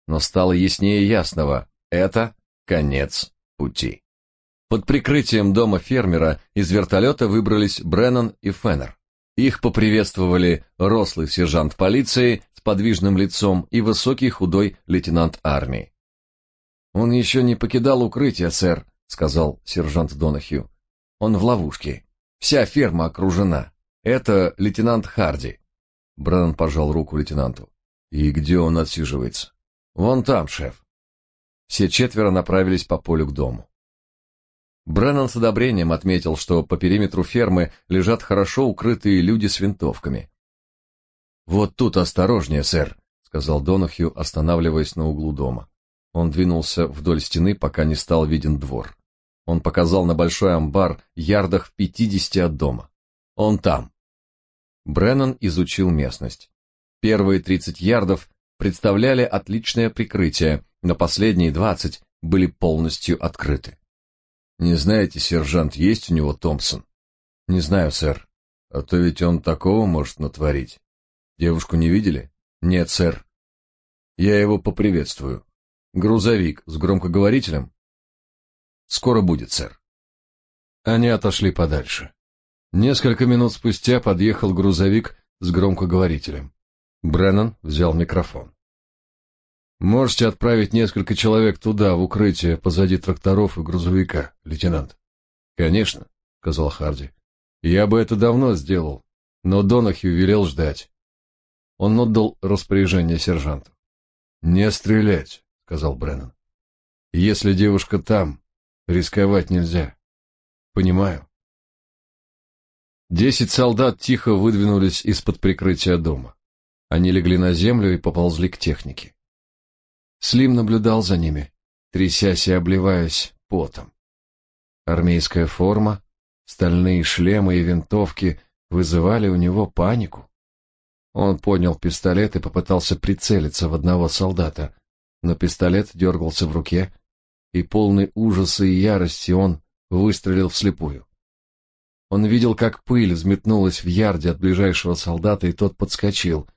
Но стало яснее ясного — это конец пути. Под прикрытием дома фермера из вертолета выбрались Бреннан и Феннер. Их поприветствовали рослый сержант полиции с подвижным лицом и высокий худой лейтенант армии. «Он еще не покидал укрытие, сэр», — сказал сержант Донахью. «Он в ловушке. Вся ферма окружена. Это лейтенант Харди. Брэннон пожал руку лейтенанту. И где он отсиживается? Вон там, шеф. Все четверо направились по полю к дому. Брэннон с одобрением отметил, что по периметру фермы лежат хорошо укрытые люди с винтовками. Вот тут осторожнее, сэр, сказал Донахью, останавливаясь на углу дома. Он двинулся вдоль стены, пока не стал виден двор. Он показал на большой амбар ярдах в пятидесяти от дома. Он там. Бреннан изучил местность. Первые тридцать ярдов представляли отличное прикрытие, но последние двадцать были полностью открыты. Не знаете, сержант, есть у него Томпсон? Не знаю, сэр. А то ведь он такого может натворить. Девушку не видели? Нет, сэр. Я его поприветствую. Грузовик с громкоговорителем? Скоро будет, сэр. Они отошли подальше. Несколько минут спустя подъехал грузовик с громкоговорителем. Бреннан взял микрофон. Можете отправить несколько человек туда, в укрытие, позади тракторов и грузовика, лейтенант. Конечно, сказал Харди. Я бы это давно сделал, но Донахью велел ждать. Он отдал распоряжение сержанту. Не стрелять, сказал Бреннан. Если девушка там, Рисковать нельзя. Понимаю. Десять солдат тихо выдвинулись из-под прикрытия дома. Они легли на землю и поползли к технике. Слим наблюдал за ними, трясясь и обливаясь потом. Армейская форма, стальные шлемы и винтовки вызывали у него панику. Он поднял пистолет и попытался прицелиться в одного солдата, но пистолет дергался в руке, и полный ужаса и ярости он выстрелил вслепую. Он видел, как пыль взметнулась в ярде от ближайшего солдата, и тот подскочил,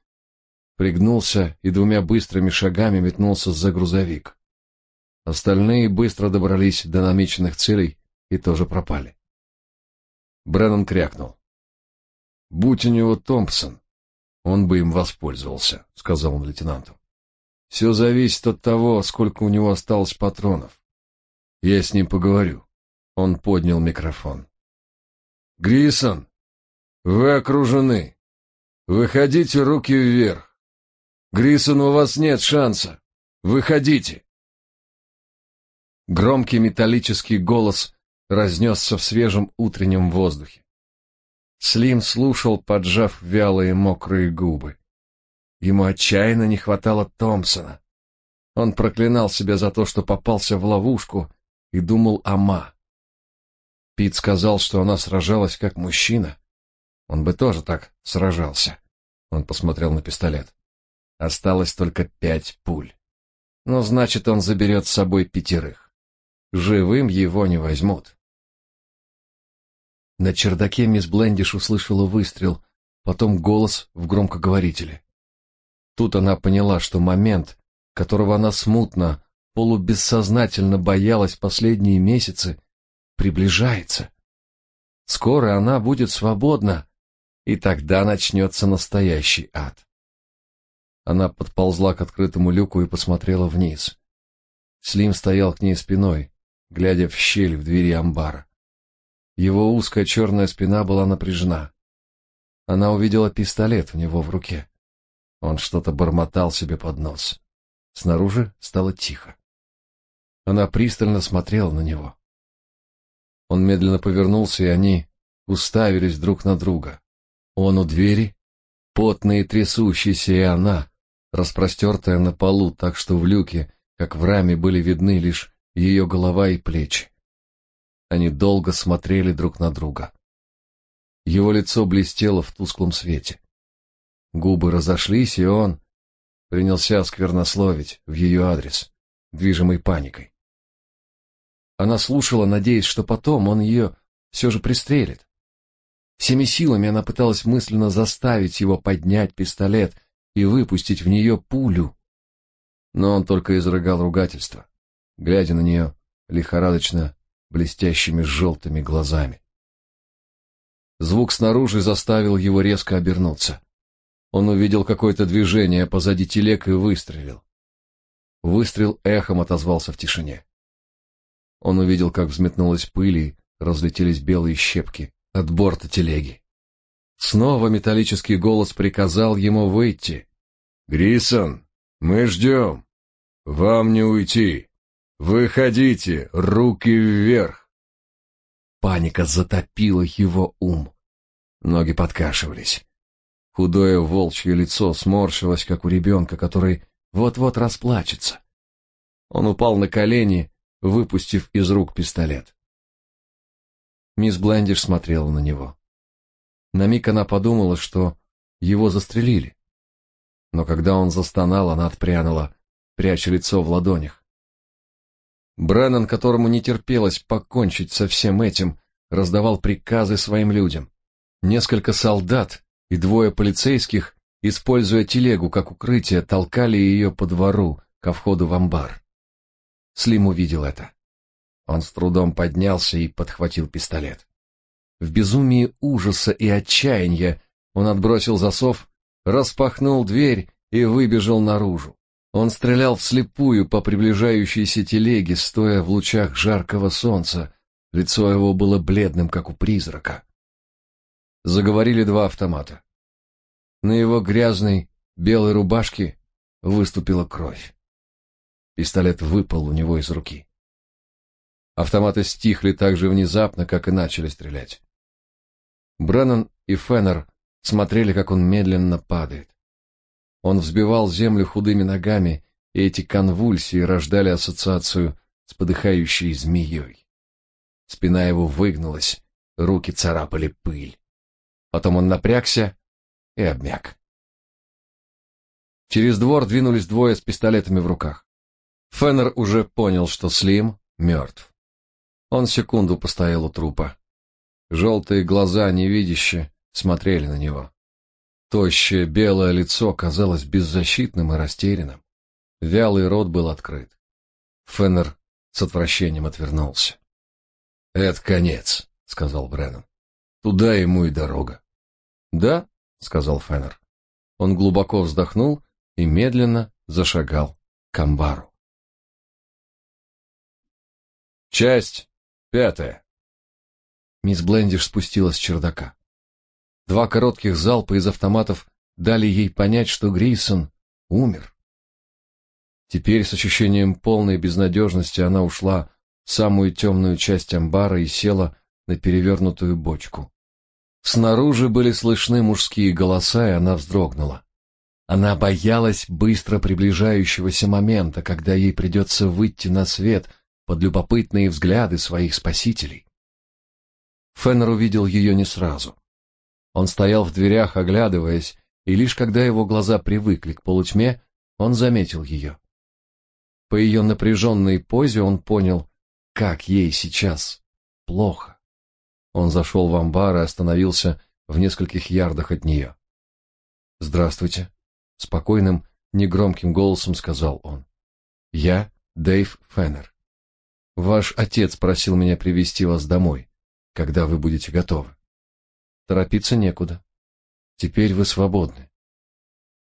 пригнулся и двумя быстрыми шагами метнулся за грузовик. Остальные быстро добрались до намеченных целей и тоже пропали. Бреннан крякнул. «Будь у него Томпсон, он бы им воспользовался», — сказал он лейтенанту. «Все зависит от того, сколько у него осталось патронов. Я с ним поговорю. Он поднял микрофон. Грисон, вы окружены. Выходите руки вверх. Грисон, у вас нет шанса. Выходите. Громкий металлический голос разнесся в свежем утреннем воздухе. Слим слушал, поджав вялые мокрые губы. Ему отчаянно не хватало Томпсона. Он проклинал себя за то, что попался в ловушку и думал о Ма. Пит сказал, что она сражалась как мужчина. Он бы тоже так сражался. Он посмотрел на пистолет. Осталось только пять пуль. Но значит, он заберет с собой пятерых. Живым его не возьмут. На чердаке мисс Блендиш услышала выстрел, потом голос в громкоговорителе. Тут она поняла, что момент, которого она смутно, полубессознательно боялась последние месяцы, приближается. Скоро она будет свободна, и тогда начнется настоящий ад. Она подползла к открытому люку и посмотрела вниз. Слим стоял к ней спиной, глядя в щель в двери амбара. Его узкая черная спина была напряжена. Она увидела пистолет у него в руке. Он что-то бормотал себе под нос. Снаружи стало тихо. Она пристально смотрела на него. Он медленно повернулся, и они уставились друг на друга. Он у двери, потный и трясущийся, и она, распростертая на полу, так что в люке, как в раме, были видны лишь ее голова и плечи. Они долго смотрели друг на друга. Его лицо блестело в тусклом свете. Губы разошлись, и он принялся сквернословить в ее адрес, движимый паникой. Она слушала, надеясь, что потом он ее все же пристрелит. Всеми силами она пыталась мысленно заставить его поднять пистолет и выпустить в нее пулю. Но он только изрыгал ругательство, глядя на нее лихорадочно блестящими желтыми глазами. Звук снаружи заставил его резко обернуться. Он увидел какое-то движение позади телег и выстрелил. Выстрел эхом отозвался в тишине. Он увидел, как взметнулась пыль и разлетелись белые щепки от борта телеги. Снова металлический голос приказал ему выйти. «Грисон, мы ждем. Вам не уйти. Выходите, руки вверх!» Паника затопила его ум. Ноги подкашивались. Худое волчье лицо сморщилось, как у ребенка, который вот-вот расплачется. Он упал на колени выпустив из рук пистолет. Мисс Блендиш смотрела на него. На миг она подумала, что его застрелили. Но когда он застонал, она отпрянула, пряча лицо в ладонях. Бреннан, которому не терпелось покончить со всем этим, раздавал приказы своим людям. Несколько солдат и двое полицейских, используя телегу как укрытие, толкали ее по двору ко входу в амбар. Слим увидел это. Он с трудом поднялся и подхватил пистолет. В безумии ужаса и отчаяния он отбросил засов, распахнул дверь и выбежал наружу. Он стрелял вслепую по приближающейся телеге, стоя в лучах жаркого солнца. Лицо его было бледным, как у призрака. Заговорили два автомата. На его грязной белой рубашке выступила кровь. Пистолет выпал у него из руки. Автоматы стихли так же внезапно, как и начали стрелять. Бреннан и Феннер смотрели, как он медленно падает. Он взбивал землю худыми ногами, и эти конвульсии рождали ассоциацию с подыхающей змеей. Спина его выгнулась, руки царапали пыль. Потом он напрягся и обмяк. Через двор двинулись двое с пистолетами в руках. Феннер уже понял, что Слим мертв. Он секунду постоял у трупа. Желтые глаза невидяще смотрели на него. Тощее белое лицо казалось беззащитным и растерянным. Вялый рот был открыт. Феннер с отвращением отвернулся. «Это конец», — сказал Бреннан. «Туда ему и дорога». «Да», — сказал Феннер. Он глубоко вздохнул и медленно зашагал к амбару. Часть пятая. Мисс Блендиш спустилась с чердака. Два коротких залпа из автоматов дали ей понять, что Грейсон умер. Теперь с ощущением полной безнадежности она ушла в самую темную часть амбара и села на перевернутую бочку. Снаружи были слышны мужские голоса, и она вздрогнула. Она боялась быстро приближающегося момента, когда ей придется выйти на свет под любопытные взгляды своих спасителей. Феннер увидел ее не сразу. Он стоял в дверях, оглядываясь, и лишь когда его глаза привыкли к полутьме, он заметил ее. По ее напряженной позе он понял, как ей сейчас плохо. Он зашел в амбар и остановился в нескольких ярдах от нее. «Здравствуйте», — спокойным, негромким голосом сказал он. «Я Дэйв Феннер. Ваш отец просил меня привести вас домой, когда вы будете готовы. Торопиться некуда. Теперь вы свободны.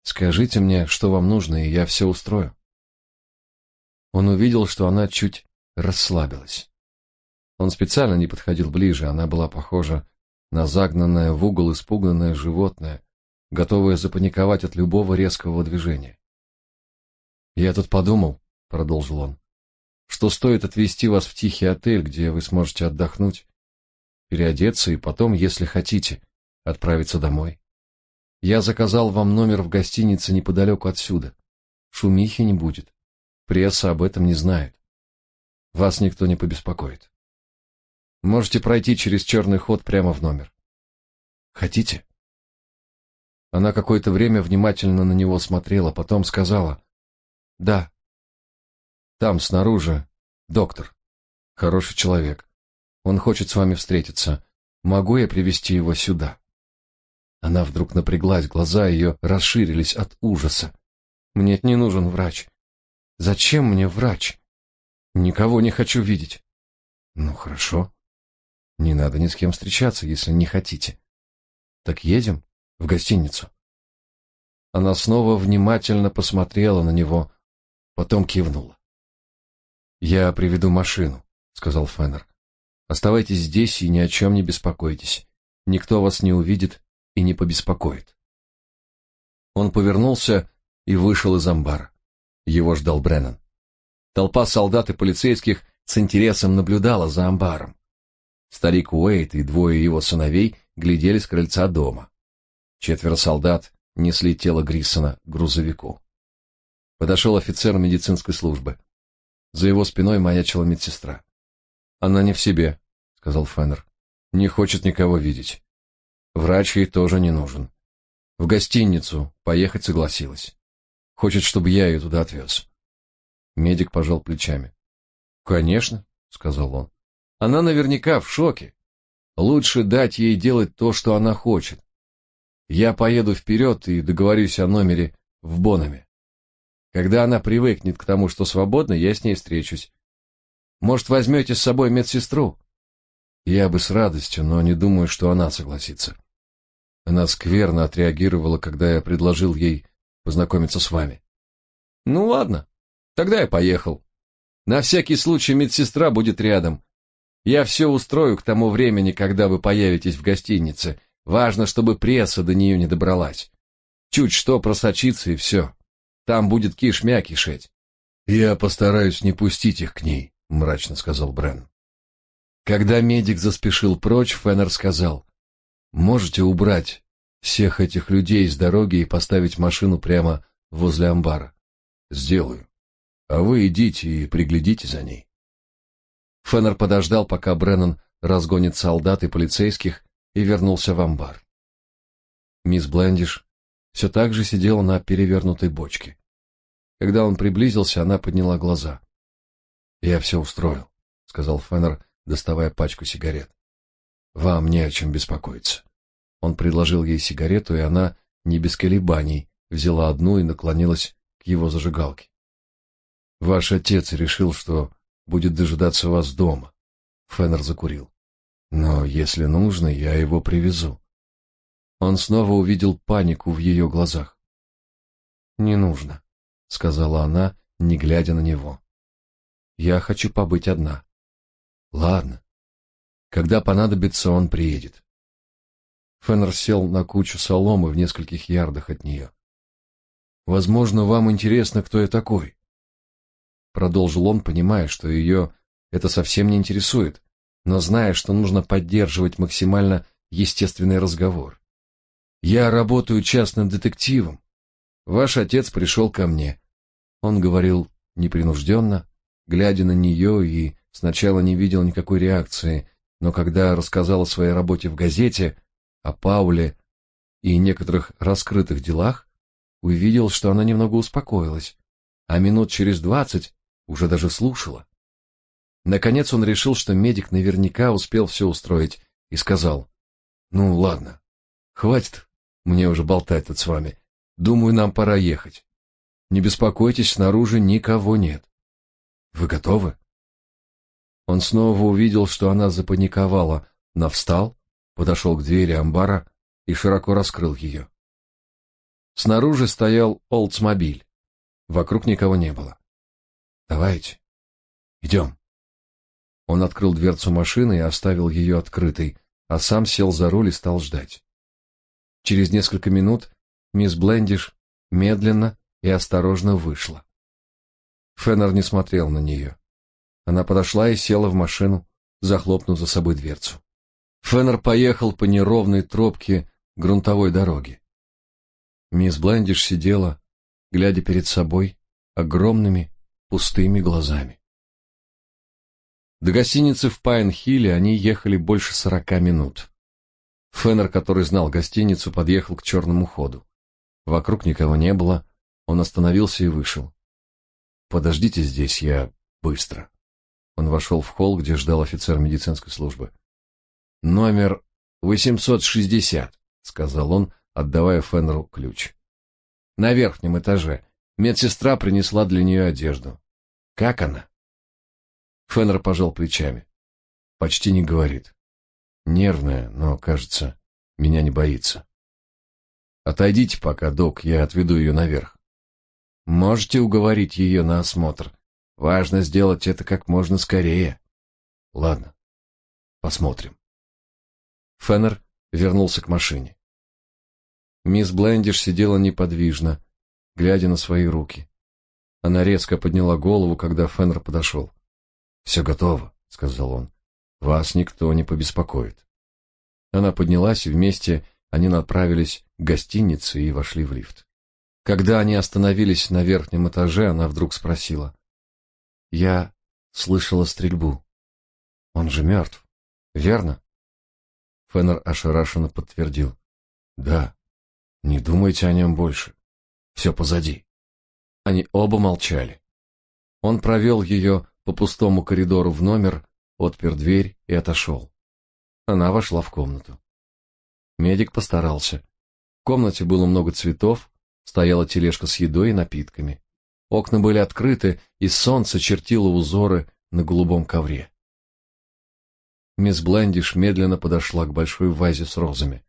Скажите мне, что вам нужно, и я все устрою». Он увидел, что она чуть расслабилась. Он специально не подходил ближе, она была похожа на загнанное в угол испуганное животное, готовое запаниковать от любого резкого движения. «Я тут подумал», — продолжил он, — «что стоит отвезти вас в тихий отель, где вы сможете отдохнуть, переодеться и потом, если хотите, отправиться домой. Я заказал вам номер в гостинице неподалеку отсюда. Шумихи не будет. Пресса об этом не знает. Вас никто не побеспокоит. Можете пройти через черный ход прямо в номер. Хотите? Она какое-то время внимательно на него смотрела, потом сказала: "Да. Там снаружи доктор. Хороший человек. Он хочет с вами встретиться. Могу я привести его сюда?" Она вдруг напряглась, глаза ее расширились от ужаса. Мне не нужен врач. Зачем мне врач? Никого не хочу видеть. Ну хорошо. Не надо ни с кем встречаться, если не хотите. Так едем в гостиницу. Она снова внимательно посмотрела на него, потом кивнула. Я приведу машину, сказал Феннер. Оставайтесь здесь и ни о чем не беспокойтесь. Никто вас не увидит и не побеспокоит. Он повернулся и вышел из амбара. Его ждал Бреннан. Толпа солдат и полицейских с интересом наблюдала за амбаром. Старик Уэйт и двое его сыновей глядели с крыльца дома. Четверо солдат несли тело Гриссона к грузовику. Подошел офицер медицинской службы. За его спиной маячила медсестра. «Она не в себе», — сказал Феннер. «Не хочет никого видеть. Врач ей тоже не нужен. В гостиницу поехать согласилась. Хочет, чтобы я ее туда отвез». Медик пожал плечами. «Конечно», — сказал он. Она наверняка в шоке. Лучше дать ей делать то, что она хочет. Я поеду вперед и договорюсь о номере в Бонаме. Когда она привыкнет к тому, что свободна, я с ней встречусь. Может, возьмете с собой медсестру? Я бы с радостью, но не думаю, что она согласится. Она скверно отреагировала, когда я предложил ей познакомиться с вами. Ну ладно, тогда я поехал. На всякий случай медсестра будет рядом. Я все устрою к тому времени, когда вы появитесь в гостинице. Важно, чтобы пресса до нее не добралась. Чуть что просочится и все. Там будет кишмя кишеть. Я постараюсь не пустить их к ней, мрачно сказал Брен. Когда медик заспешил прочь, Феннер сказал: "Можете убрать всех этих людей с дороги и поставить машину прямо возле амбара. Сделаю. А вы идите и приглядите за ней". Феннер подождал, пока Бреннан разгонит солдат и полицейских, и вернулся в амбар. Мисс Блендиш все так же сидела на перевернутой бочке. Когда он приблизился, она подняла глаза. «Я все устроил», — сказал Феннер, доставая пачку сигарет. «Вам не о чем беспокоиться». Он предложил ей сигарету, и она, не без колебаний, взяла одну и наклонилась к его зажигалке. «Ваш отец решил, что будет дожидаться вас дома. Феннер закурил. Но если нужно, я его привезу. Он снова увидел панику в ее глазах. Не нужно, сказала она, не глядя на него. Я хочу побыть одна. Ладно. Когда понадобится, он приедет. Феннер сел на кучу соломы в нескольких ярдах от нее. Возможно, вам интересно, кто я такой продолжил он, понимая, что ее это совсем не интересует, но зная, что нужно поддерживать максимально естественный разговор. Я работаю частным детективом. Ваш отец пришел ко мне. Он говорил непринужденно, глядя на нее и сначала не видел никакой реакции, но когда рассказал о своей работе в газете, о Пауле и некоторых раскрытых делах, увидел, что она немного успокоилась, а минут через двадцать уже даже слушала. Наконец он решил, что медик наверняка успел все устроить, и сказал, «Ну, ладно, хватит мне уже болтать тут с вами. Думаю, нам пора ехать. Не беспокойтесь, снаружи никого нет. Вы готовы?» Он снова увидел, что она запаниковала, но встал, подошел к двери амбара и широко раскрыл ее. Снаружи стоял Олдсмобиль. Вокруг никого не было. «Давайте, идем». Он открыл дверцу машины и оставил ее открытой, а сам сел за руль и стал ждать. Через несколько минут мисс Блендиш медленно и осторожно вышла. Феннер не смотрел на нее. Она подошла и села в машину, захлопнув за собой дверцу. Феннер поехал по неровной тропке грунтовой дороги. Мисс Блендиш сидела, глядя перед собой огромными пустыми глазами. До гостиницы в Пайн-Хилле они ехали больше сорока минут. Феннер, который знал гостиницу, подъехал к черному ходу. Вокруг никого не было, он остановился и вышел. «Подождите здесь, я быстро». Он вошел в холл, где ждал офицер медицинской службы. «Номер 860», — сказал он, отдавая Феннеру ключ. «На верхнем этаже. Медсестра принесла для нее одежду. Как она?» Феннер пожал плечами. Почти не говорит. Нервная, но, кажется, меня не боится. Отойдите пока, док, я отведу ее наверх. Можете уговорить ее на осмотр. Важно сделать это как можно скорее. Ладно, посмотрим. Феннер вернулся к машине. Мисс Блендиш сидела неподвижно, глядя на свои руки. Она резко подняла голову, когда Феннер подошел. «Все готово», — сказал он. «Вас никто не побеспокоит». Она поднялась, и вместе они направились к гостинице и вошли в лифт. Когда они остановились на верхнем этаже, она вдруг спросила. «Я слышала стрельбу. Он же мертв, верно?» Феннер ошарашенно подтвердил. «Да. Не думайте о нем больше. Все позади». Они оба молчали. Он провел ее по пустому коридору в номер, отпер дверь и отошел. Она вошла в комнату. Медик постарался. В комнате было много цветов, стояла тележка с едой и напитками. Окна были открыты, и солнце чертило узоры на голубом ковре. Мисс Блендиш медленно подошла к большой вазе с розами.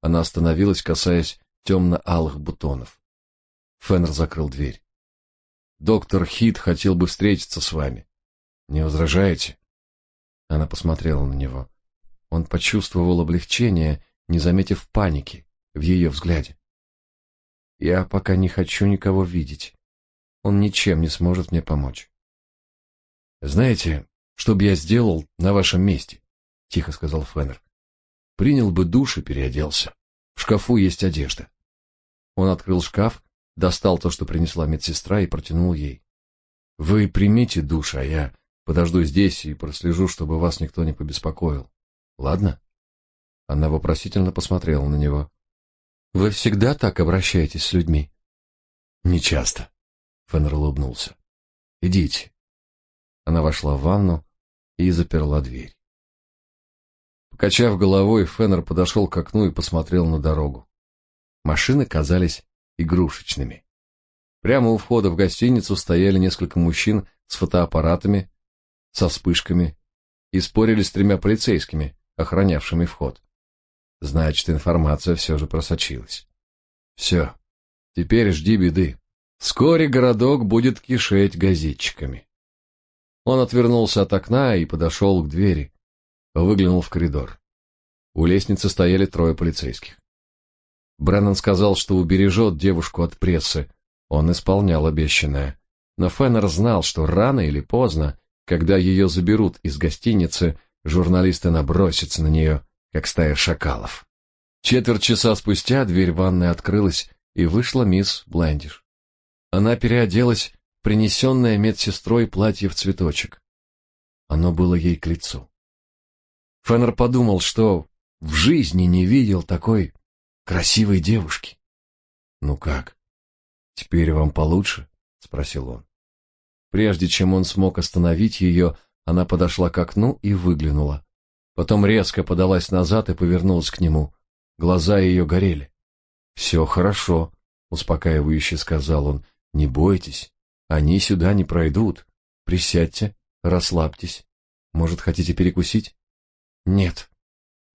Она остановилась, касаясь темно-алых бутонов. Феннер закрыл дверь. Доктор Хит хотел бы встретиться с вами. Не возражаете? Она посмотрела на него. Он почувствовал облегчение, не заметив паники в ее взгляде. Я пока не хочу никого видеть. Он ничем не сможет мне помочь. Знаете, что бы я сделал на вашем месте? тихо сказал Феннер. Принял бы душ и переоделся. В шкафу есть одежда. Он открыл шкаф достал то, что принесла медсестра, и протянул ей. Вы примите душ, а я подожду здесь и прослежу, чтобы вас никто не побеспокоил. Ладно? Она вопросительно посмотрела на него. Вы всегда так обращаетесь с людьми? Не часто. Феннер улыбнулся. Идите. Она вошла в ванну и заперла дверь. Покачав головой, Феннер подошел к окну и посмотрел на дорогу. Машины казались игрушечными. Прямо у входа в гостиницу стояли несколько мужчин с фотоаппаратами, со вспышками и спорили с тремя полицейскими, охранявшими вход. Значит, информация все же просочилась. Все, теперь жди беды. Вскоре городок будет кишеть газетчиками. Он отвернулся от окна и подошел к двери, выглянул в коридор. У лестницы стояли трое полицейских. Бреннан сказал, что убережет девушку от прессы. Он исполнял обещанное. Но Феннер знал, что рано или поздно, когда ее заберут из гостиницы, журналисты набросятся на нее, как стая шакалов. Четверть часа спустя дверь ванной открылась, и вышла мисс Блендиш. Она переоделась в принесенное медсестрой платье в цветочек. Оно было ей к лицу. Феннер подумал, что в жизни не видел такой красивой девушки. Ну как? Теперь вам получше? спросил он. Прежде чем он смог остановить ее, она подошла к окну и выглянула. Потом резко подалась назад и повернулась к нему. Глаза ее горели. «Все хорошо», — успокаивающе сказал он. «Не бойтесь, они сюда не пройдут. Присядьте, расслабьтесь. Может, хотите перекусить?» «Нет».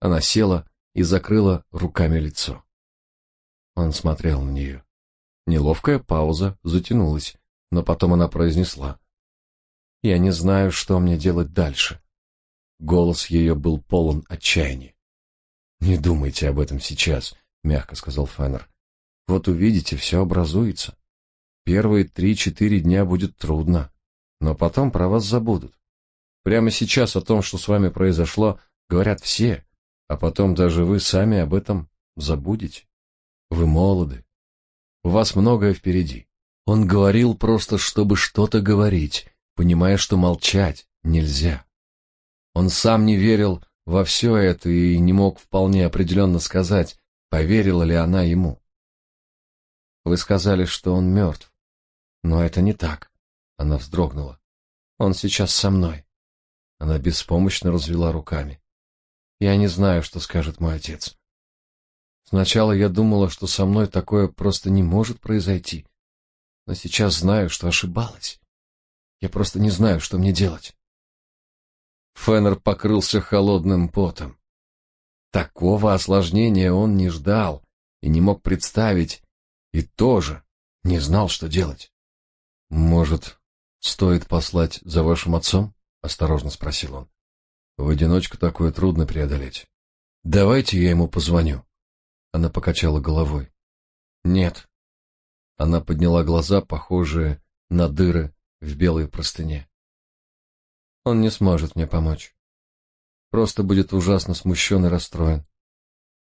Она села и закрыла руками лицо. Он смотрел на нее. Неловкая пауза затянулась, но потом она произнесла. «Я не знаю, что мне делать дальше». Голос ее был полон отчаяния. «Не думайте об этом сейчас», — мягко сказал Феннер. «Вот увидите, все образуется. Первые три-четыре дня будет трудно, но потом про вас забудут. Прямо сейчас о том, что с вами произошло, говорят все, а потом даже вы сами об этом забудете. Вы молоды. У вас многое впереди. Он говорил просто, чтобы что-то говорить, понимая, что молчать нельзя. Он сам не верил во все это и не мог вполне определенно сказать, поверила ли она ему. Вы сказали, что он мертв. Но это не так. Она вздрогнула. Он сейчас со мной. Она беспомощно развела руками. Я не знаю, что скажет мой отец. Сначала я думала, что со мной такое просто не может произойти. Но сейчас знаю, что ошибалась. Я просто не знаю, что мне делать. Феннер покрылся холодным потом. Такого осложнения он не ждал и не мог представить, и тоже не знал, что делать. Может, стоит послать за вашим отцом? осторожно спросил он. В одиночку такое трудно преодолеть. Давайте я ему позвоню. Она покачала головой. Нет. Она подняла глаза, похожие на дыры в белой простыне. Он не сможет мне помочь. Просто будет ужасно смущен и расстроен.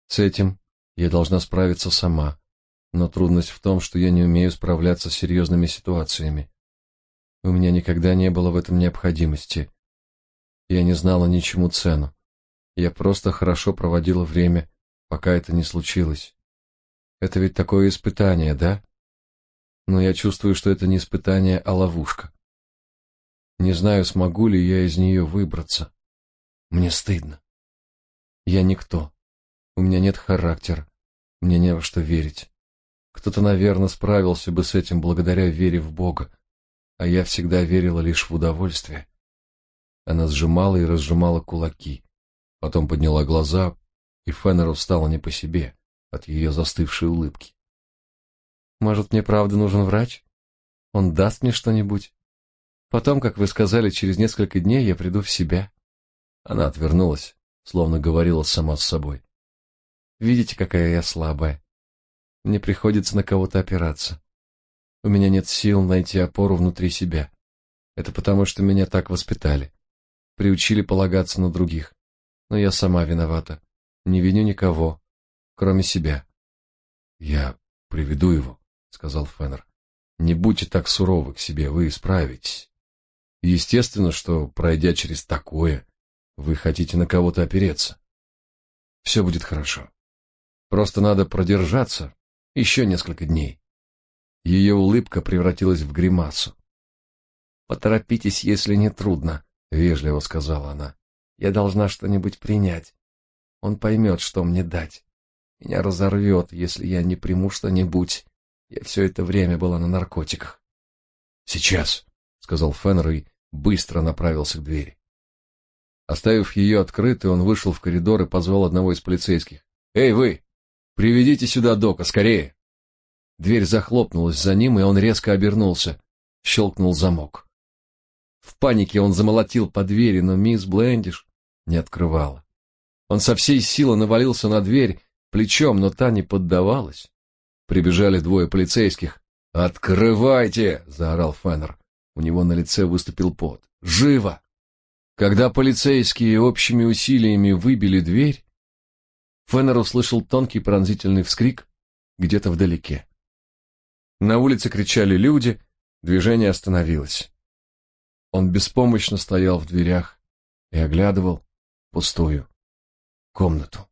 С этим я должна справиться сама, но трудность в том, что я не умею справляться с серьезными ситуациями. У меня никогда не было в этом необходимости. Я не знала ничему цену. Я просто хорошо проводила время, пока это не случилось. Это ведь такое испытание, да? Но я чувствую, что это не испытание, а ловушка. Не знаю, смогу ли я из нее выбраться. Мне стыдно. Я никто. У меня нет характера. Мне не во что верить. Кто-то, наверное, справился бы с этим благодаря вере в Бога, а я всегда верила лишь в удовольствие. Она сжимала и разжимала кулаки, потом подняла глаза, и Феннеру стало не по себе от ее застывшей улыбки. Может, мне правда нужен врач? Он даст мне что-нибудь? Потом, как вы сказали, через несколько дней я приду в себя. Она отвернулась, словно говорила сама с собой. Видите, какая я слабая. Мне приходится на кого-то опираться. У меня нет сил найти опору внутри себя. Это потому, что меня так воспитали. Приучили полагаться на других. Но я сама виновата. Не виню никого, кроме себя. Я приведу его, сказал Феннер. Не будьте так суровы к себе, вы справитесь. Естественно, что, пройдя через такое, вы хотите на кого-то опереться. Все будет хорошо. Просто надо продержаться еще несколько дней. Ее улыбка превратилась в гримасу. Поторопитесь, если не трудно, вежливо сказала она. Я должна что-нибудь принять. Он поймет, что мне дать. Меня разорвет, если я не приму что-нибудь. Я все это время была на наркотиках. Сейчас, сказал Феннер и быстро направился к двери. Оставив ее открытой, он вышел в коридор и позвал одного из полицейских. «Эй, вы! Приведите сюда Дока, скорее!» Дверь захлопнулась за ним, и он резко обернулся. Щелкнул замок. В панике он замолотил по двери, но мисс Блендиш не открывала. Он со всей силы навалился на дверь плечом, но та не поддавалась. Прибежали двое полицейских. «Открывайте!» — заорал Феннер. У него на лице выступил пот. «Живо!» Когда полицейские общими усилиями выбили дверь, Феннер услышал тонкий пронзительный вскрик где-то вдалеке. На улице кричали люди, движение остановилось. Он беспомощно стоял в дверях и оглядывал пустую комнату.